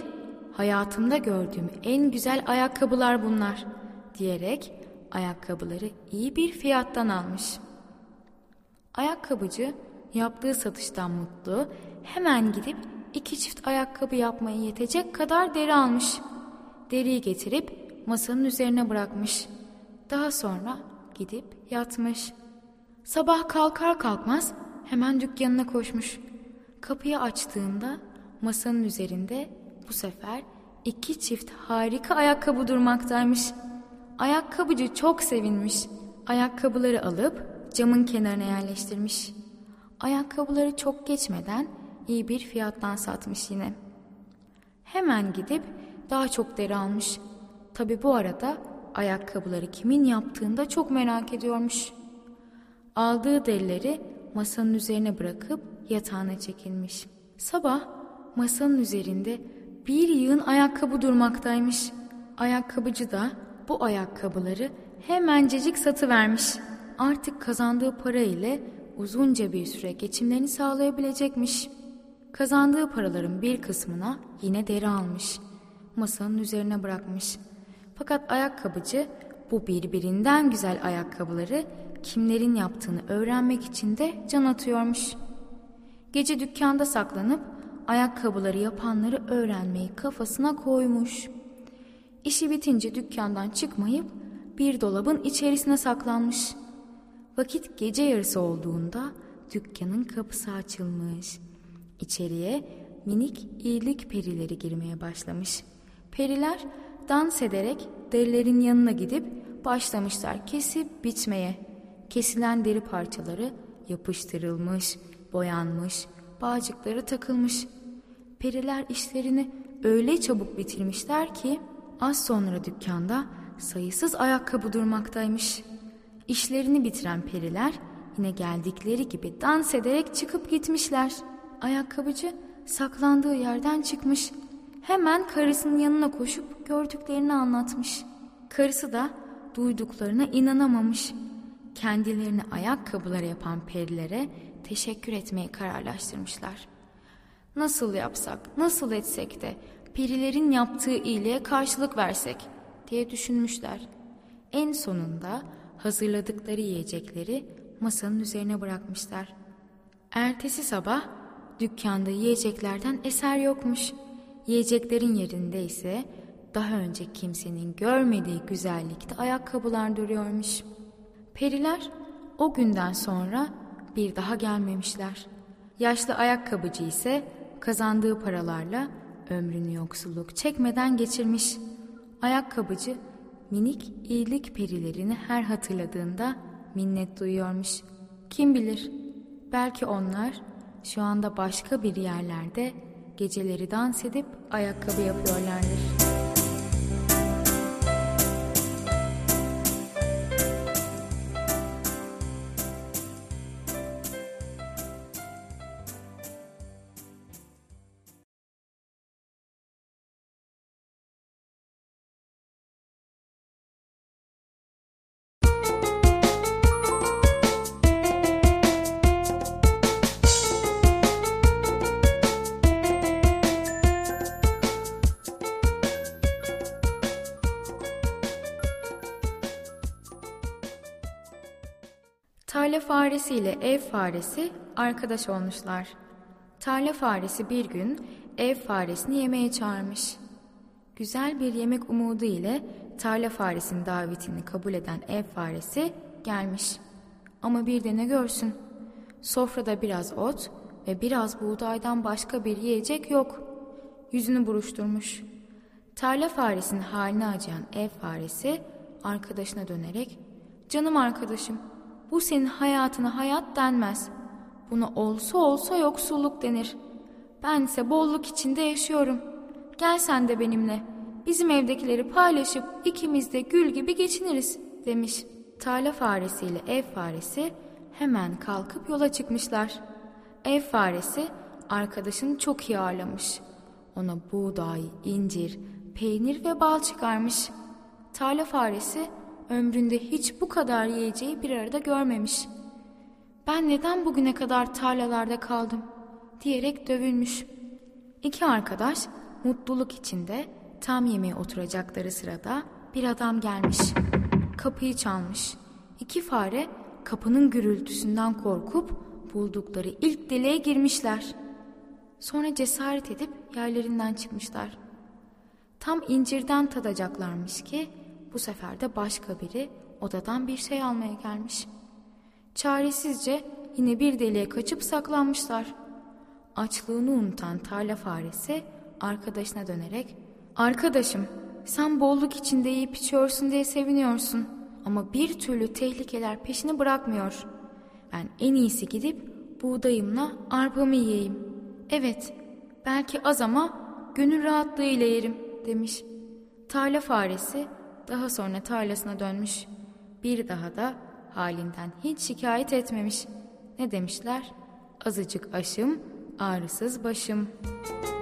Hayatımda gördüğüm en güzel ayakkabılar bunlar diyerek ayakkabıları iyi bir fiyattan almış. Ayakkabıcı yaptığı satıştan mutlu hemen gidip iki çift ayakkabı yapmaya yetecek kadar deri almış. Deriyi getirip masanın üzerine bırakmış. Daha sonra gidip yatmış. Sabah kalkar kalkmaz hemen dükkanına koşmuş. Kapıyı açtığında masanın üzerinde bu sefer iki çift harika ayakkabı durmaktaymış. Ayakkabıcı çok sevinmiş. Ayakkabıları alıp camın kenarına yerleştirmiş. Ayakkabıları çok geçmeden iyi bir fiyattan satmış yine. Hemen gidip daha çok deri almış. Tabi bu arada ayakkabıları kimin yaptığını da çok merak ediyormuş. Aldığı derileri masanın üzerine bırakıp yatağına çekilmiş. Sabah masanın üzerinde bir yığın ayakkabı durmaktaymış. Ayakkabıcı da bu ayakkabıları hemencecik satıvermiş. Artık kazandığı para ile uzunca bir süre geçimlerini sağlayabilecekmiş. Kazandığı paraların bir kısmına yine deri almış. Masanın üzerine bırakmış. Fakat ayakkabıcı bu birbirinden güzel ayakkabıları kimlerin yaptığını öğrenmek için de can atıyormuş. Gece dükkanda saklanıp ayakkabıları yapanları öğrenmeyi kafasına koymuş. İşi bitince dükkandan çıkmayıp bir dolabın içerisine saklanmış. Vakit gece yarısı olduğunda dükkanın kapısı açılmış. İçeriye minik iyilik perileri girmeye başlamış. Periler dans ederek derilerin yanına gidip başlamışlar kesip biçmeye. Kesilen deri parçaları yapıştırılmış, boyanmış, bağcıkları takılmış. Periler işlerini öyle çabuk bitirmişler ki az sonra dükkanda sayısız ayakkabı durmaktaymış. İşlerini bitiren periler yine geldikleri gibi dans ederek çıkıp gitmişler. Ayakkabıcı saklandığı yerden çıkmış. Hemen karısının yanına koşup gördüklerini anlatmış. Karısı da duyduklarına inanamamış. Kendilerini ayakkabıları yapan perilere teşekkür etmeye kararlaştırmışlar. Nasıl yapsak, nasıl etsek de perilerin yaptığı iyiliğe karşılık versek diye düşünmüşler. En sonunda hazırladıkları yiyecekleri masanın üzerine bırakmışlar. Ertesi sabah dükkanda yiyeceklerden eser yokmuş. Yiyeceklerin yerinde ise daha önce kimsenin görmediği güzellikte ayakkabılar duruyormuş. Periler o günden sonra bir daha gelmemişler. Yaşlı ayakkabıcı ise kazandığı paralarla ömrünü yoksulluk çekmeden geçirmiş. Ayakkabıcı minik iyilik perilerini her hatırladığında minnet duyuyormuş. Kim bilir belki onlar şu anda başka bir yerlerde geceleri dans edip ayakkabı yapıyorlardır. Faresi ile ev faresi arkadaş olmuşlar. Tarla faresi bir gün ev faresini yemeğe çağırmış. Güzel bir yemek umudu ile tarla faresinin davetini kabul eden ev faresi gelmiş. Ama bir de ne görsün? Sofrada biraz ot ve biraz buğdaydan başka bir yiyecek yok. Yüzünü buruşturmuş. Tarla faresinin haline acıyan ev faresi arkadaşına dönerek ''Canım arkadaşım, bu senin hayatına hayat denmez. Buna olsa olsa yoksulluk denir. Bense bolluk içinde yaşıyorum. Gel sen de benimle. Bizim evdekileri paylaşıp ikimiz de gül gibi geçiniriz demiş. Tarla faresiyle ev faresi hemen kalkıp yola çıkmışlar. Ev faresi arkadaşını çok iyi ağırlamış. Ona buğday, incir, peynir ve bal çıkarmış. Tarla faresi ömründe hiç bu kadar yiyeceği bir arada görmemiş. Ben neden bugüne kadar tarlalarda kaldım diyerek dövülmüş. İki arkadaş mutluluk içinde tam yemeğe oturacakları sırada bir adam gelmiş. Kapıyı çalmış. İki fare kapının gürültüsünden korkup buldukları ilk deliğe girmişler. Sonra cesaret edip yerlerinden çıkmışlar. Tam incirden tadacaklarmış ki bu sefer de başka biri odadan bir şey almaya gelmiş. Çaresizce yine bir deliğe kaçıp saklanmışlar. Açlığını unutan tarla faresi arkadaşına dönerek Arkadaşım, sen bolluk içinde yiyip içiyorsun diye seviniyorsun. Ama bir türlü tehlikeler peşini bırakmıyor. Ben en iyisi gidip buğdayımla arpamı yiyeyim. Evet, belki az ama gönül rahatlığıyla yerim demiş. Tarla faresi daha sonra tarlasına dönmüş. Bir daha da halinden hiç şikayet etmemiş. Ne demişler? Azıcık aşım, ağrısız başım.''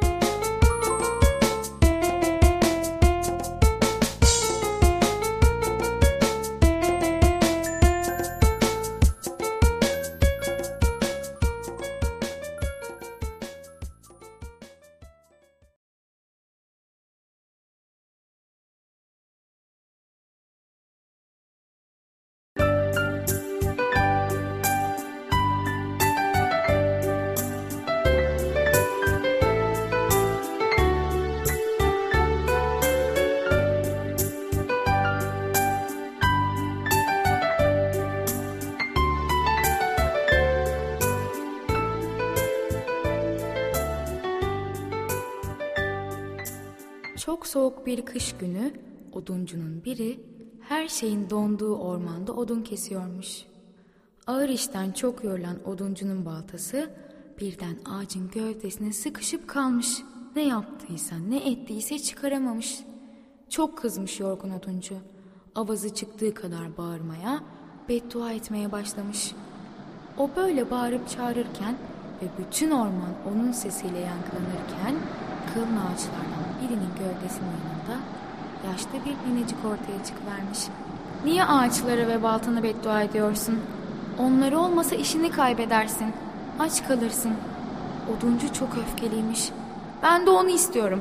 Çok soğuk bir kış günü oduncunun biri her şeyin donduğu ormanda odun kesiyormuş. Ağır işten çok yorulan oduncunun baltası birden ağacın gövdesine sıkışıp kalmış. Ne yaptıysa ne ettiyse çıkaramamış. Çok kızmış yorgun oduncu. Avazı çıktığı kadar bağırmaya, beddua etmeye başlamış. O böyle bağırıp çağırırken ve bütün orman onun sesiyle yankılanırken kılın ağaçlardan birinin gövdesinin yanında yaşlı bir ninecik ortaya çıkıvermiş. Niye ağaçlara ve baltana beddua ediyorsun? Onları olmasa işini kaybedersin. Aç kalırsın. Oduncu çok öfkeliymiş. Ben de onu istiyorum.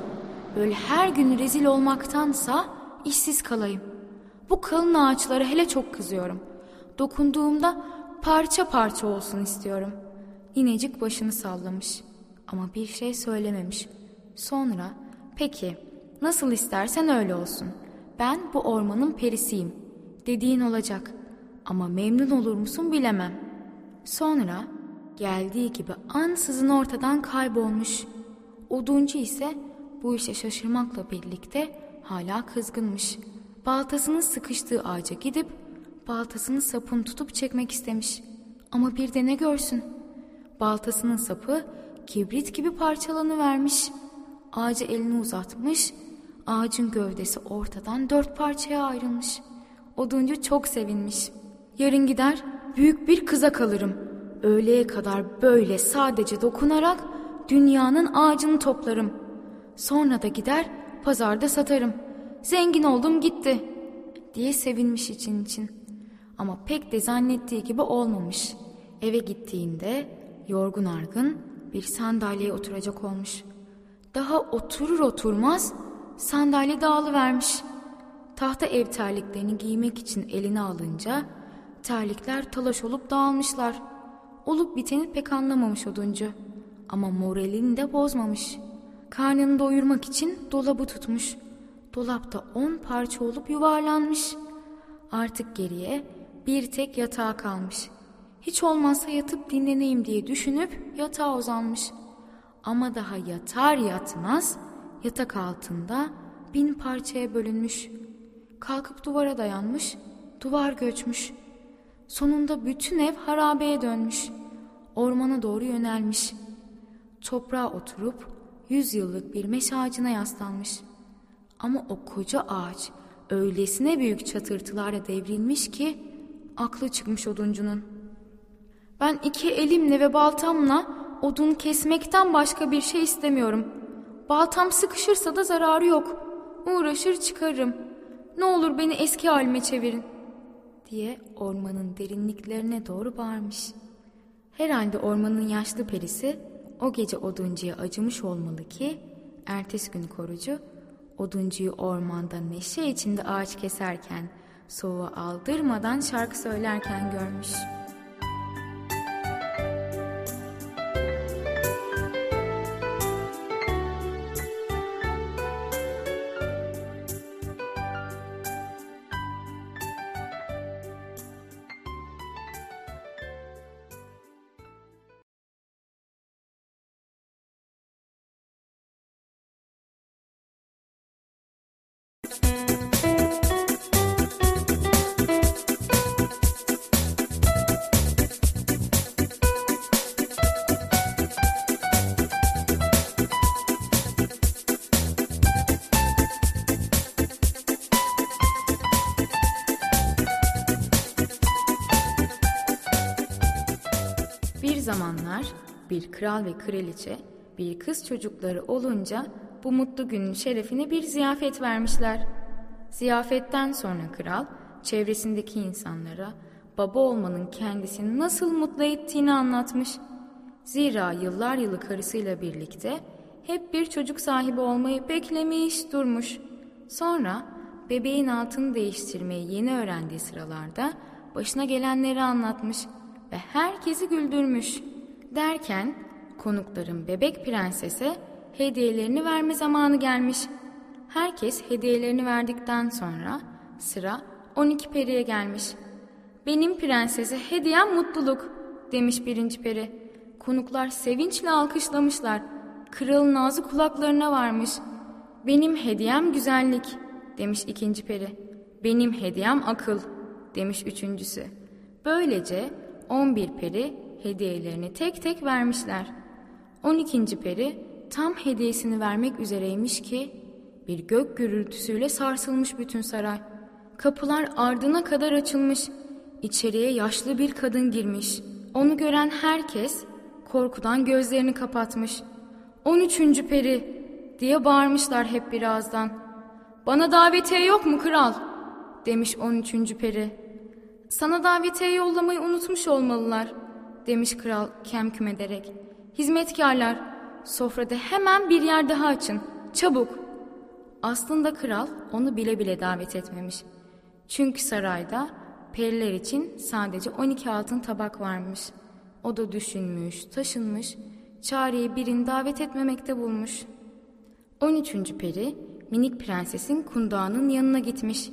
Böyle her gün rezil olmaktansa işsiz kalayım. Bu kalın ağaçlara hele çok kızıyorum. Dokunduğumda parça parça olsun istiyorum. Ninecik başını sallamış ama bir şey söylememiş. Sonra peki nasıl istersen öyle olsun. Ben bu ormanın perisiyim. Dediğin olacak. Ama memnun olur musun bilemem. Sonra geldiği gibi ansızın ortadan kaybolmuş. Oduncu ise bu işe şaşırmakla birlikte hala kızgınmış. Baltasının sıkıştığı ağaca gidip baltasının sapını tutup çekmek istemiş. Ama bir de ne görsün? Baltasının sapı kibrit gibi parçalanıvermiş. Ağaca elini uzatmış, ağacın gövdesi ortadan dört parçaya ayrılmış. Oduncu çok sevinmiş. Yarın gider büyük bir kıza kalırım. Öğleye kadar böyle sadece dokunarak dünyanın ağacını toplarım. Sonra da gider pazarda satarım. Zengin oldum gitti diye sevinmiş için için. Ama pek de zannettiği gibi olmamış. Eve gittiğinde yorgun argın bir sandalyeye oturacak olmuş. Daha oturur oturmaz sandalye dağılıvermiş. Tahta ev terliklerini giymek için eline alınca terlikler talaş olup dağılmışlar. Olup biteni pek anlamamış oduncu. Ama moralini de bozmamış. Karnını doyurmak için dolabı tutmuş. Dolapta on parça olup yuvarlanmış. Artık geriye bir tek yatağa kalmış. Hiç olmazsa yatıp dinleneyim diye düşünüp yatağa uzanmış. Ama daha yatar yatmaz yatak altında bin parçaya bölünmüş. Kalkıp duvara dayanmış, duvar göçmüş. Sonunda bütün ev harabeye dönmüş. Ormana doğru yönelmiş. Toprağa oturup yüz yıllık bir meş ağacına yaslanmış. Ama o koca ağaç öylesine büyük çatırtılarla devrilmiş ki aklı çıkmış oduncunun. Ben iki elimle ve baltamla odun kesmekten başka bir şey istemiyorum. Baltam sıkışırsa da zararı yok. Uğraşır çıkarırım. Ne olur beni eski halime çevirin diye ormanın derinliklerine doğru bağırmış. Herhalde ormanın yaşlı perisi o gece oduncuya acımış olmalı ki ertesi gün korucu oduncuyu ormanda neşe içinde ağaç keserken soğuğa aldırmadan şarkı söylerken görmüş.'' Zamanlar bir kral ve kraliçe bir kız çocukları olunca bu mutlu günün şerefine bir ziyafet vermişler. Ziyafetten sonra kral çevresindeki insanlara baba olmanın kendisini nasıl mutlu ettiğini anlatmış. Zira yıllar yılı karısıyla birlikte hep bir çocuk sahibi olmayı beklemiş durmuş. Sonra bebeğin altını değiştirmeyi yeni öğrendiği sıralarda başına gelenleri anlatmış ve herkesi güldürmüş. Derken konukların bebek prensese hediyelerini verme zamanı gelmiş. Herkes hediyelerini verdikten sonra sıra 12 periye gelmiş. Benim prensese hediyem mutluluk demiş birinci peri. Konuklar sevinçle alkışlamışlar. Kralın ağzı kulaklarına varmış. Benim hediyem güzellik demiş ikinci peri. Benim hediyem akıl demiş üçüncüsü. Böylece on bir peri hediyelerini tek tek vermişler. On ikinci peri tam hediyesini vermek üzereymiş ki bir gök gürültüsüyle sarsılmış bütün saray. Kapılar ardına kadar açılmış. İçeriye yaşlı bir kadın girmiş. Onu gören herkes korkudan gözlerini kapatmış. On üçüncü peri diye bağırmışlar hep birazdan. Bana davetiye yok mu kral? demiş on üçüncü peri. Sana davetiye yollamayı unutmuş olmalılar demiş kral kemküm ederek. Hizmetkarlar sofrada hemen bir yer daha açın çabuk. Aslında kral onu bile bile davet etmemiş. Çünkü sarayda periler için sadece 12 altın tabak varmış. O da düşünmüş, taşınmış, çareyi birini davet etmemekte bulmuş. 13. peri minik prensesin kundağının yanına gitmiş.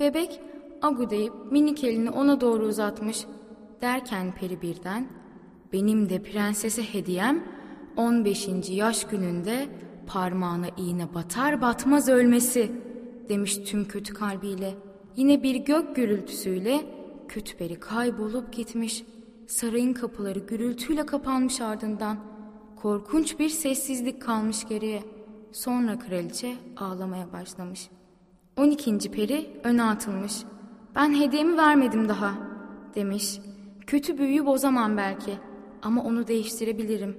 Bebek agu deyip minik elini ona doğru uzatmış. Derken peri birden benim de prensese hediyem 15. yaş gününde parmağına iğne batar batmaz ölmesi demiş tüm kötü kalbiyle. Yine bir gök gürültüsüyle kötü peri kaybolup gitmiş. Sarayın kapıları gürültüyle kapanmış ardından. Korkunç bir sessizlik kalmış geriye. Sonra kraliçe ağlamaya başlamış. 12. peri öne atılmış. Ben hediyemi vermedim daha demiş. Kötü büyüyü bozamam belki ama onu değiştirebilirim.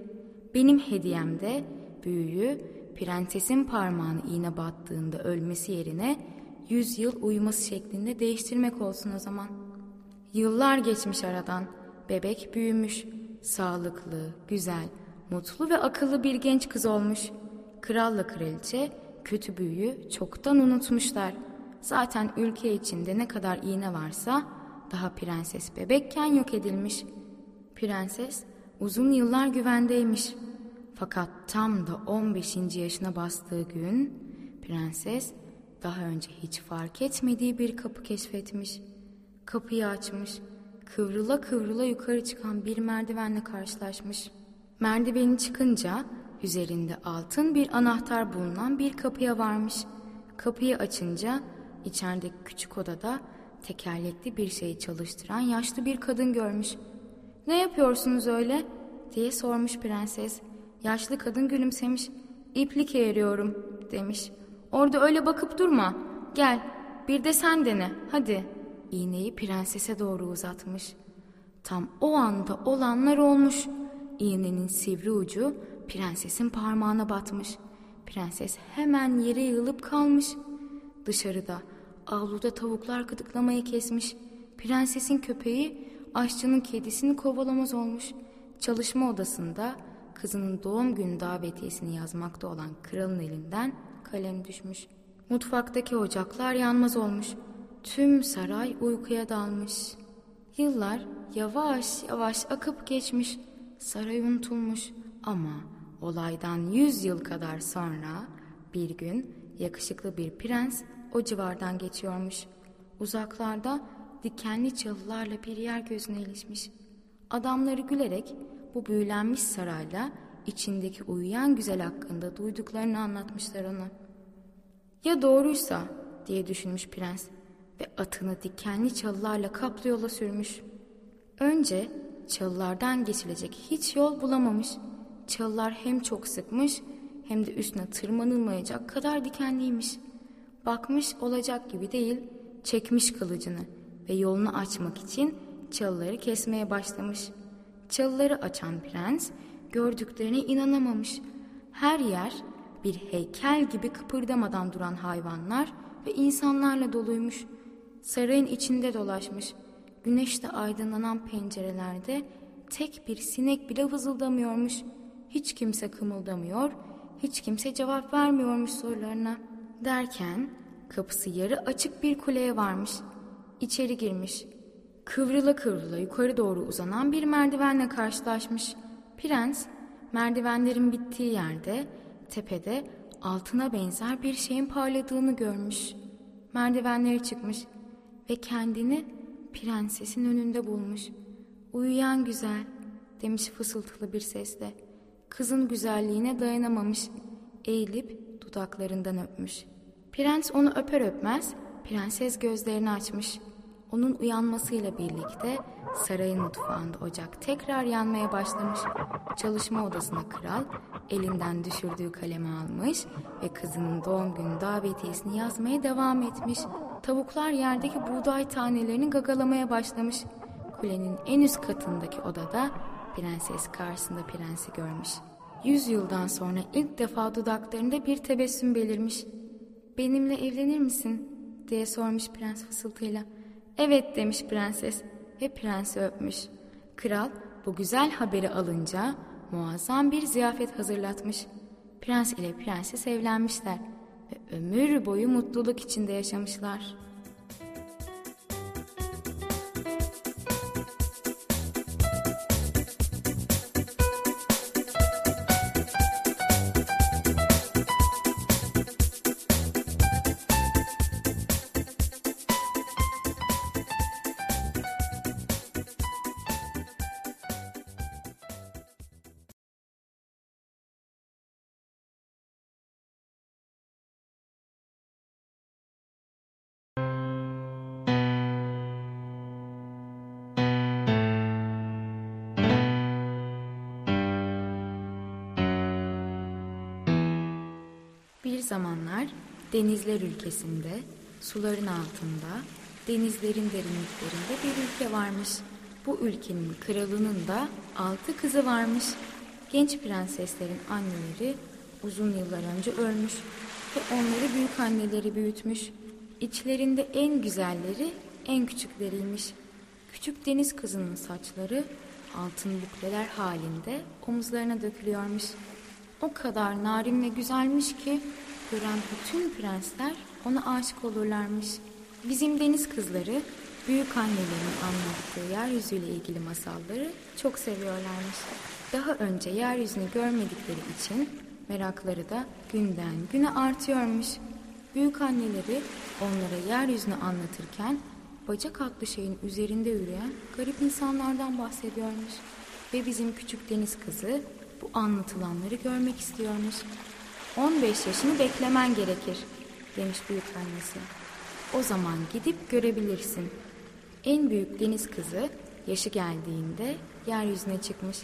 Benim hediyemde büyüyü prensesin parmağını iğne battığında ölmesi yerine yüz yıl uyuması şeklinde değiştirmek olsun o zaman. Yıllar geçmiş aradan. Bebek büyümüş. Sağlıklı, güzel, mutlu ve akıllı bir genç kız olmuş. Kralla kraliçe kötü büyüyü çoktan unutmuşlar. Zaten ülke içinde ne kadar iğne varsa daha prenses bebekken yok edilmiş. Prenses uzun yıllar güvendeymiş. Fakat tam da 15. yaşına bastığı gün prenses daha önce hiç fark etmediği bir kapı keşfetmiş. Kapıyı açmış. Kıvrıla kıvrıla yukarı çıkan bir merdivenle karşılaşmış. Merdiveni çıkınca üzerinde altın bir anahtar bulunan bir kapıya varmış. Kapıyı açınca içerideki küçük odada tekerlekli bir şeyi çalıştıran yaşlı bir kadın görmüş. Ne yapıyorsunuz öyle? diye sormuş prenses. Yaşlı kadın gülümsemiş. İplik eğriyorum demiş. Orada öyle bakıp durma. Gel bir de sen dene hadi. İğneyi prensese doğru uzatmış. Tam o anda olanlar olmuş. İğnenin sivri ucu prensesin parmağına batmış. Prenses hemen yere yığılıp kalmış. Dışarıda avluda tavuklar gıdıklamayı kesmiş. Prensesin köpeği aşçının kedisini kovalamaz olmuş. Çalışma odasında kızının doğum günü davetiyesini yazmakta olan kralın elinden kalem düşmüş. Mutfaktaki ocaklar yanmaz olmuş. Tüm saray uykuya dalmış. Yıllar yavaş yavaş akıp geçmiş. Saray unutulmuş ama olaydan yüz yıl kadar sonra bir gün yakışıklı bir prens o civardan geçiyormuş. Uzaklarda dikenli çalılarla bir yer gözüne ilişmiş. Adamları gülerek bu büyülenmiş sarayla içindeki uyuyan güzel hakkında duyduklarını anlatmışlar ona. Ya doğruysa diye düşünmüş prens ve atını dikenli çalılarla kaplı yola sürmüş. Önce çalılardan geçilecek hiç yol bulamamış. Çalılar hem çok sıkmış hem de üstüne tırmanılmayacak kadar dikenliymiş. Bakmış olacak gibi değil, çekmiş kılıcını ve yolunu açmak için çalıları kesmeye başlamış. Çalıları açan prens gördüklerine inanamamış. Her yer bir heykel gibi kıpırdamadan duran hayvanlar ve insanlarla doluymuş. Sarayın içinde dolaşmış. Güneşte aydınlanan pencerelerde tek bir sinek bile vızıldamıyormuş. Hiç kimse kımıldamıyor, hiç kimse cevap vermiyormuş sorularına. Derken kapısı yarı açık bir kuleye varmış. İçeri girmiş. Kıvrıla kıvrıla yukarı doğru uzanan bir merdivenle karşılaşmış. Prens merdivenlerin bittiği yerde tepede altına benzer bir şeyin parladığını görmüş. Merdivenleri çıkmış ve kendini prensesin önünde bulmuş. Uyuyan güzel demiş fısıltılı bir sesle. Kızın güzelliğine dayanamamış. Eğilip dudaklarından öpmüş. Prens onu öper öpmez prenses gözlerini açmış. Onun uyanmasıyla birlikte sarayın mutfağında ocak tekrar yanmaya başlamış. Çalışma odasına kral elinden düşürdüğü kalemi almış ve kızının doğum günü davetiyesini yazmaya devam etmiş. Tavuklar yerdeki buğday tanelerini gagalamaya başlamış. Kulenin en üst katındaki odada prenses karşısında prensi görmüş. Yüz yıldan sonra ilk defa dudaklarında bir tebessüm belirmiş. Benimle evlenir misin? diye sormuş prens fısıltıyla. Evet demiş prenses ve prensi öpmüş. Kral bu güzel haberi alınca muazzam bir ziyafet hazırlatmış. Prens ile prenses evlenmişler ve ömür boyu mutluluk içinde yaşamışlar. Zamanlar denizler ülkesinde, suların altında, denizlerin derinliklerinde bir ülke varmış. Bu ülkenin kralının da altı kızı varmış. Genç prenseslerin anneleri uzun yıllar önce ölmüş ve onları büyük anneleri büyütmüş. İçlerinde en güzelleri en küçükleriymiş. Küçük deniz kızının saçları altın bukleler halinde omuzlarına dökülüyormuş. O kadar narin ve güzelmiş ki gören bütün prensler ona aşık olurlarmış. Bizim deniz kızları büyük annelerin anlattığı yeryüzüyle ilgili masalları çok seviyorlarmış. Daha önce yeryüzünü görmedikleri için merakları da günden güne artıyormuş. Büyük anneleri onlara yeryüzünü anlatırken bacak adlı şeyin üzerinde yürüyen garip insanlardan bahsediyormuş. Ve bizim küçük deniz kızı bu anlatılanları görmek istiyormuş. 15 yaşını beklemen gerekir demiş büyük annesi. O zaman gidip görebilirsin. En büyük deniz kızı yaşı geldiğinde yeryüzüne çıkmış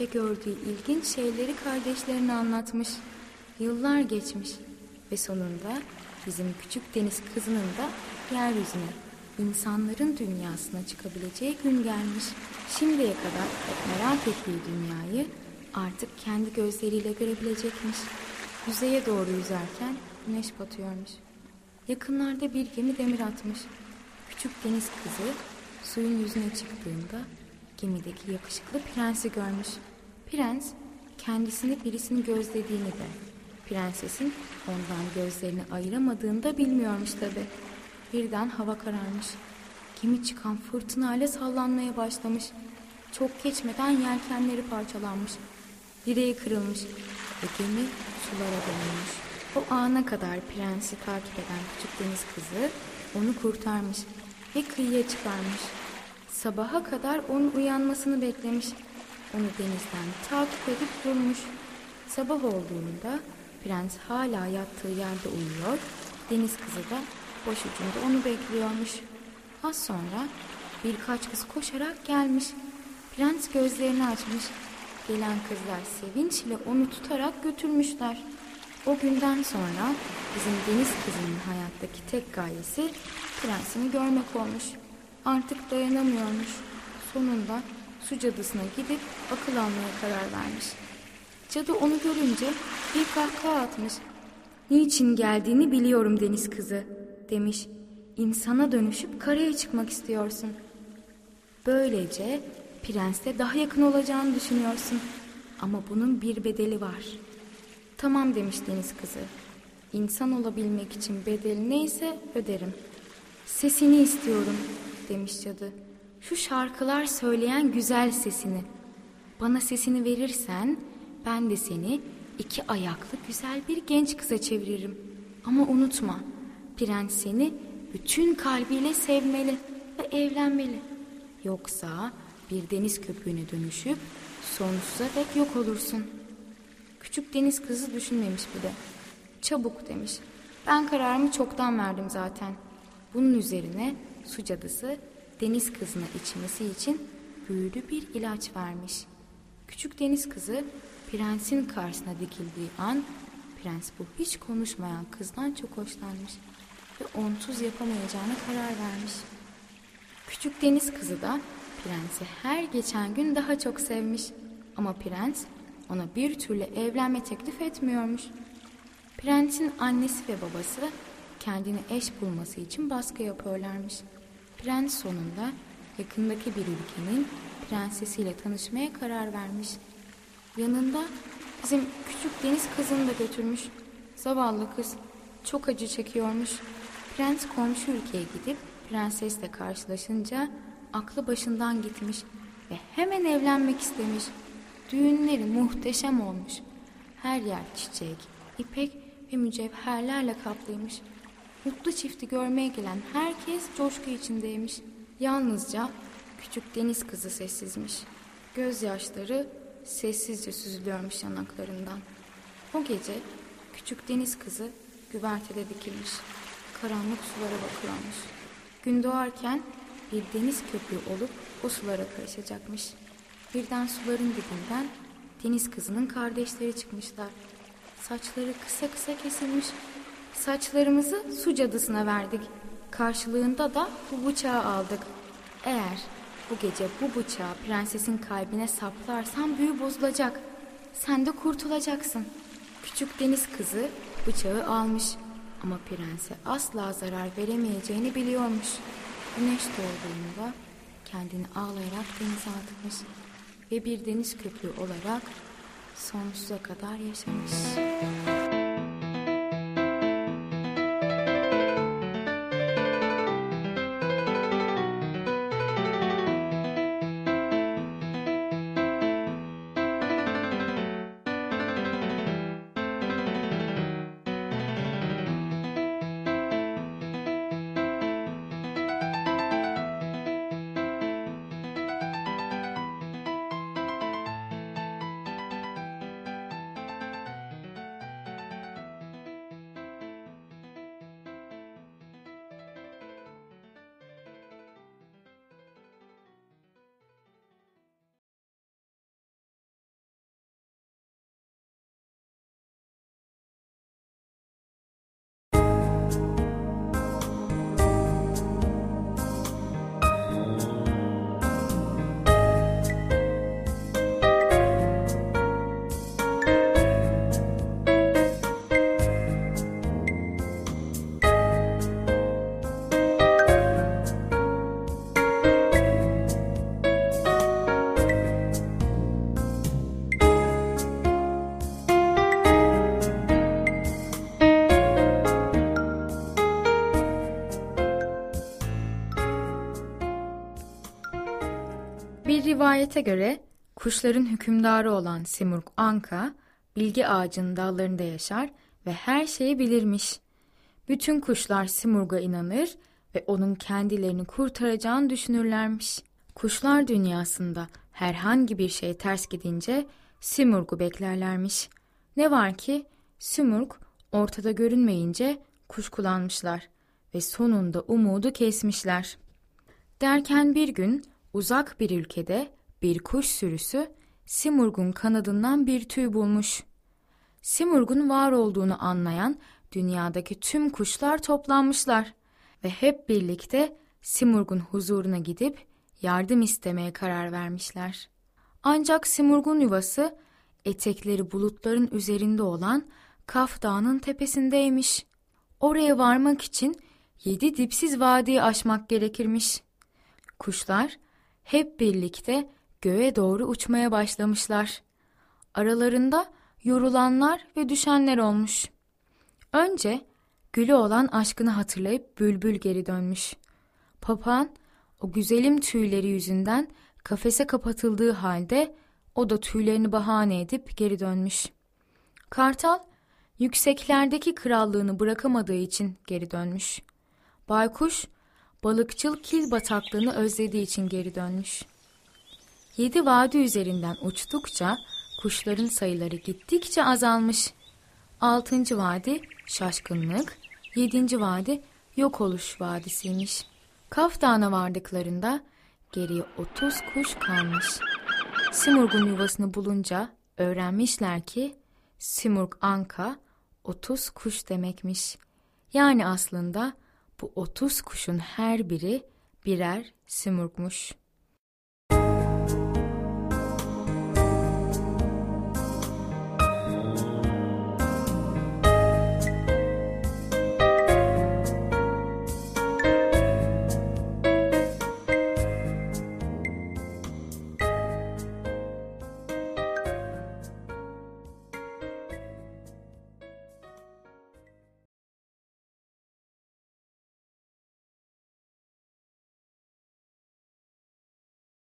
ve gördüğü ilginç şeyleri kardeşlerine anlatmış. Yıllar geçmiş ve sonunda bizim küçük deniz kızının da yeryüzüne, insanların dünyasına çıkabileceği gün gelmiş. Şimdiye kadar merak ettiği dünyayı artık kendi gözleriyle görebilecekmiş. Yüzeye doğru yüzerken güneş batıyormuş. Yakınlarda bir gemi demir atmış. Küçük deniz kızı suyun yüzüne çıktığında gemideki yakışıklı prensi görmüş. Prens kendisini birisini gözlediğini de prensesin ondan gözlerini ayıramadığını da bilmiyormuş tabi. Birden hava kararmış. Gemi çıkan fırtınayla sallanmaya başlamış. Çok geçmeden yelkenleri parçalanmış. Direği kırılmış ve gemi sulara dönmüş. O ana kadar prensi takip eden küçük deniz kızı onu kurtarmış ve kıyıya çıkarmış. Sabaha kadar onun uyanmasını beklemiş. Onu denizden takip edip durmuş. Sabah olduğunda prens hala yattığı yerde uyuyor. Deniz kızı da boş ucunda onu bekliyormuş. Az sonra birkaç kız koşarak gelmiş. Prens gözlerini açmış. Gelen kızlar sevinçle onu tutarak götürmüşler. O günden sonra bizim deniz kızının hayattaki tek gayesi prensini görmek olmuş. Artık dayanamıyormuş. Sonunda su cadısına gidip akıl almaya karar vermiş. Cadı onu görünce bir kahkaha atmış. Niçin geldiğini biliyorum deniz kızı demiş. İnsana dönüşüp karaya çıkmak istiyorsun. Böylece prensle daha yakın olacağını düşünüyorsun. Ama bunun bir bedeli var. Tamam demiş deniz kızı. İnsan olabilmek için bedeli neyse öderim. Sesini istiyorum demiş cadı. Şu şarkılar söyleyen güzel sesini. Bana sesini verirsen ben de seni iki ayaklı güzel bir genç kıza çeviririm. Ama unutma, prens seni bütün kalbiyle sevmeli ve evlenmeli. Yoksa bir deniz köpüğüne dönüşüp sonsuza dek yok olursun. Küçük deniz kızı düşünmemiş bile. Çabuk demiş. Ben kararımı çoktan verdim zaten. Bunun üzerine su cadısı deniz kızına içmesi için büyülü bir ilaç vermiş. Küçük deniz kızı prensin karşısına dikildiği an prens bu hiç konuşmayan kızdan çok hoşlanmış ve onsuz yapamayacağına karar vermiş. Küçük deniz kızı da prensi her geçen gün daha çok sevmiş ama prens ona bir türlü evlenme teklif etmiyormuş. Prensin annesi ve babası kendini eş bulması için baskı yapıyorlarmış. Prens sonunda yakındaki bir ülkenin prensesiyle tanışmaya karar vermiş. Yanında bizim küçük deniz kızını da götürmüş. Zavallı kız çok acı çekiyormuş. Prens komşu ülkeye gidip prensesle karşılaşınca aklı başından gitmiş ve hemen evlenmek istemiş. Düğünleri muhteşem olmuş. Her yer çiçek, ipek ve mücevherlerle kaplıymış. Mutlu çifti görmeye gelen herkes coşku içindeymiş. Yalnızca küçük deniz kızı sessizmiş. Gözyaşları sessizce süzülüyormuş yanaklarından. O gece küçük deniz kızı güvertede dikilmiş. Karanlık sulara bakıyormuş. Gün doğarken bir deniz köpüğü olup o sulara karışacakmış. Birden suların dibinden deniz kızının kardeşleri çıkmışlar. Saçları kısa kısa kesilmiş. Saçlarımızı su cadısına verdik. Karşılığında da bu bıçağı aldık. Eğer bu gece bu bıçağı prensesin kalbine saplarsan büyü bozulacak. Sen de kurtulacaksın. Küçük deniz kızı bıçağı almış. Ama prense asla zarar veremeyeceğini biliyormuş. Güneş doğduğunda kendini ağlayarak denize atmış. Ve bir deniz köprü olarak sonsuza kadar yaşamış. Rivayete göre kuşların hükümdarı olan Simurg Anka, bilgi ağacının dallarında yaşar ve her şeyi bilirmiş. Bütün kuşlar Simurg'a inanır ve onun kendilerini kurtaracağını düşünürlermiş. Kuşlar dünyasında herhangi bir şey ters gidince Simurg'u beklerlermiş. Ne var ki Simurg ortada görünmeyince kuşkulanmışlar ve sonunda umudu kesmişler. Derken bir gün uzak bir ülkede bir kuş sürüsü Simurg'un kanadından bir tüy bulmuş. Simurg'un var olduğunu anlayan dünyadaki tüm kuşlar toplanmışlar ve hep birlikte Simurg'un huzuruna gidip yardım istemeye karar vermişler. Ancak Simurg'un yuvası etekleri bulutların üzerinde olan Kaf Dağı'nın tepesindeymiş. Oraya varmak için yedi dipsiz vadiyi aşmak gerekirmiş. Kuşlar hep birlikte göğe doğru uçmaya başlamışlar. Aralarında yorulanlar ve düşenler olmuş. Önce gülü olan aşkını hatırlayıp bülbül geri dönmüş. Papağan o güzelim tüyleri yüzünden kafese kapatıldığı halde o da tüylerini bahane edip geri dönmüş. Kartal yükseklerdeki krallığını bırakamadığı için geri dönmüş. Baykuş balıkçıl kil bataklığını özlediği için geri dönmüş. Yedi vadi üzerinden uçtukça kuşların sayıları gittikçe azalmış. Altıncı vadi şaşkınlık, yedinci vadi yok oluş vadisiymiş. Kaf Dağı'na vardıklarında geriye otuz kuş kalmış. Simurg'un yuvasını bulunca öğrenmişler ki Simurg Anka otuz kuş demekmiş. Yani aslında bu otuz kuşun her biri birer Simurg'muş.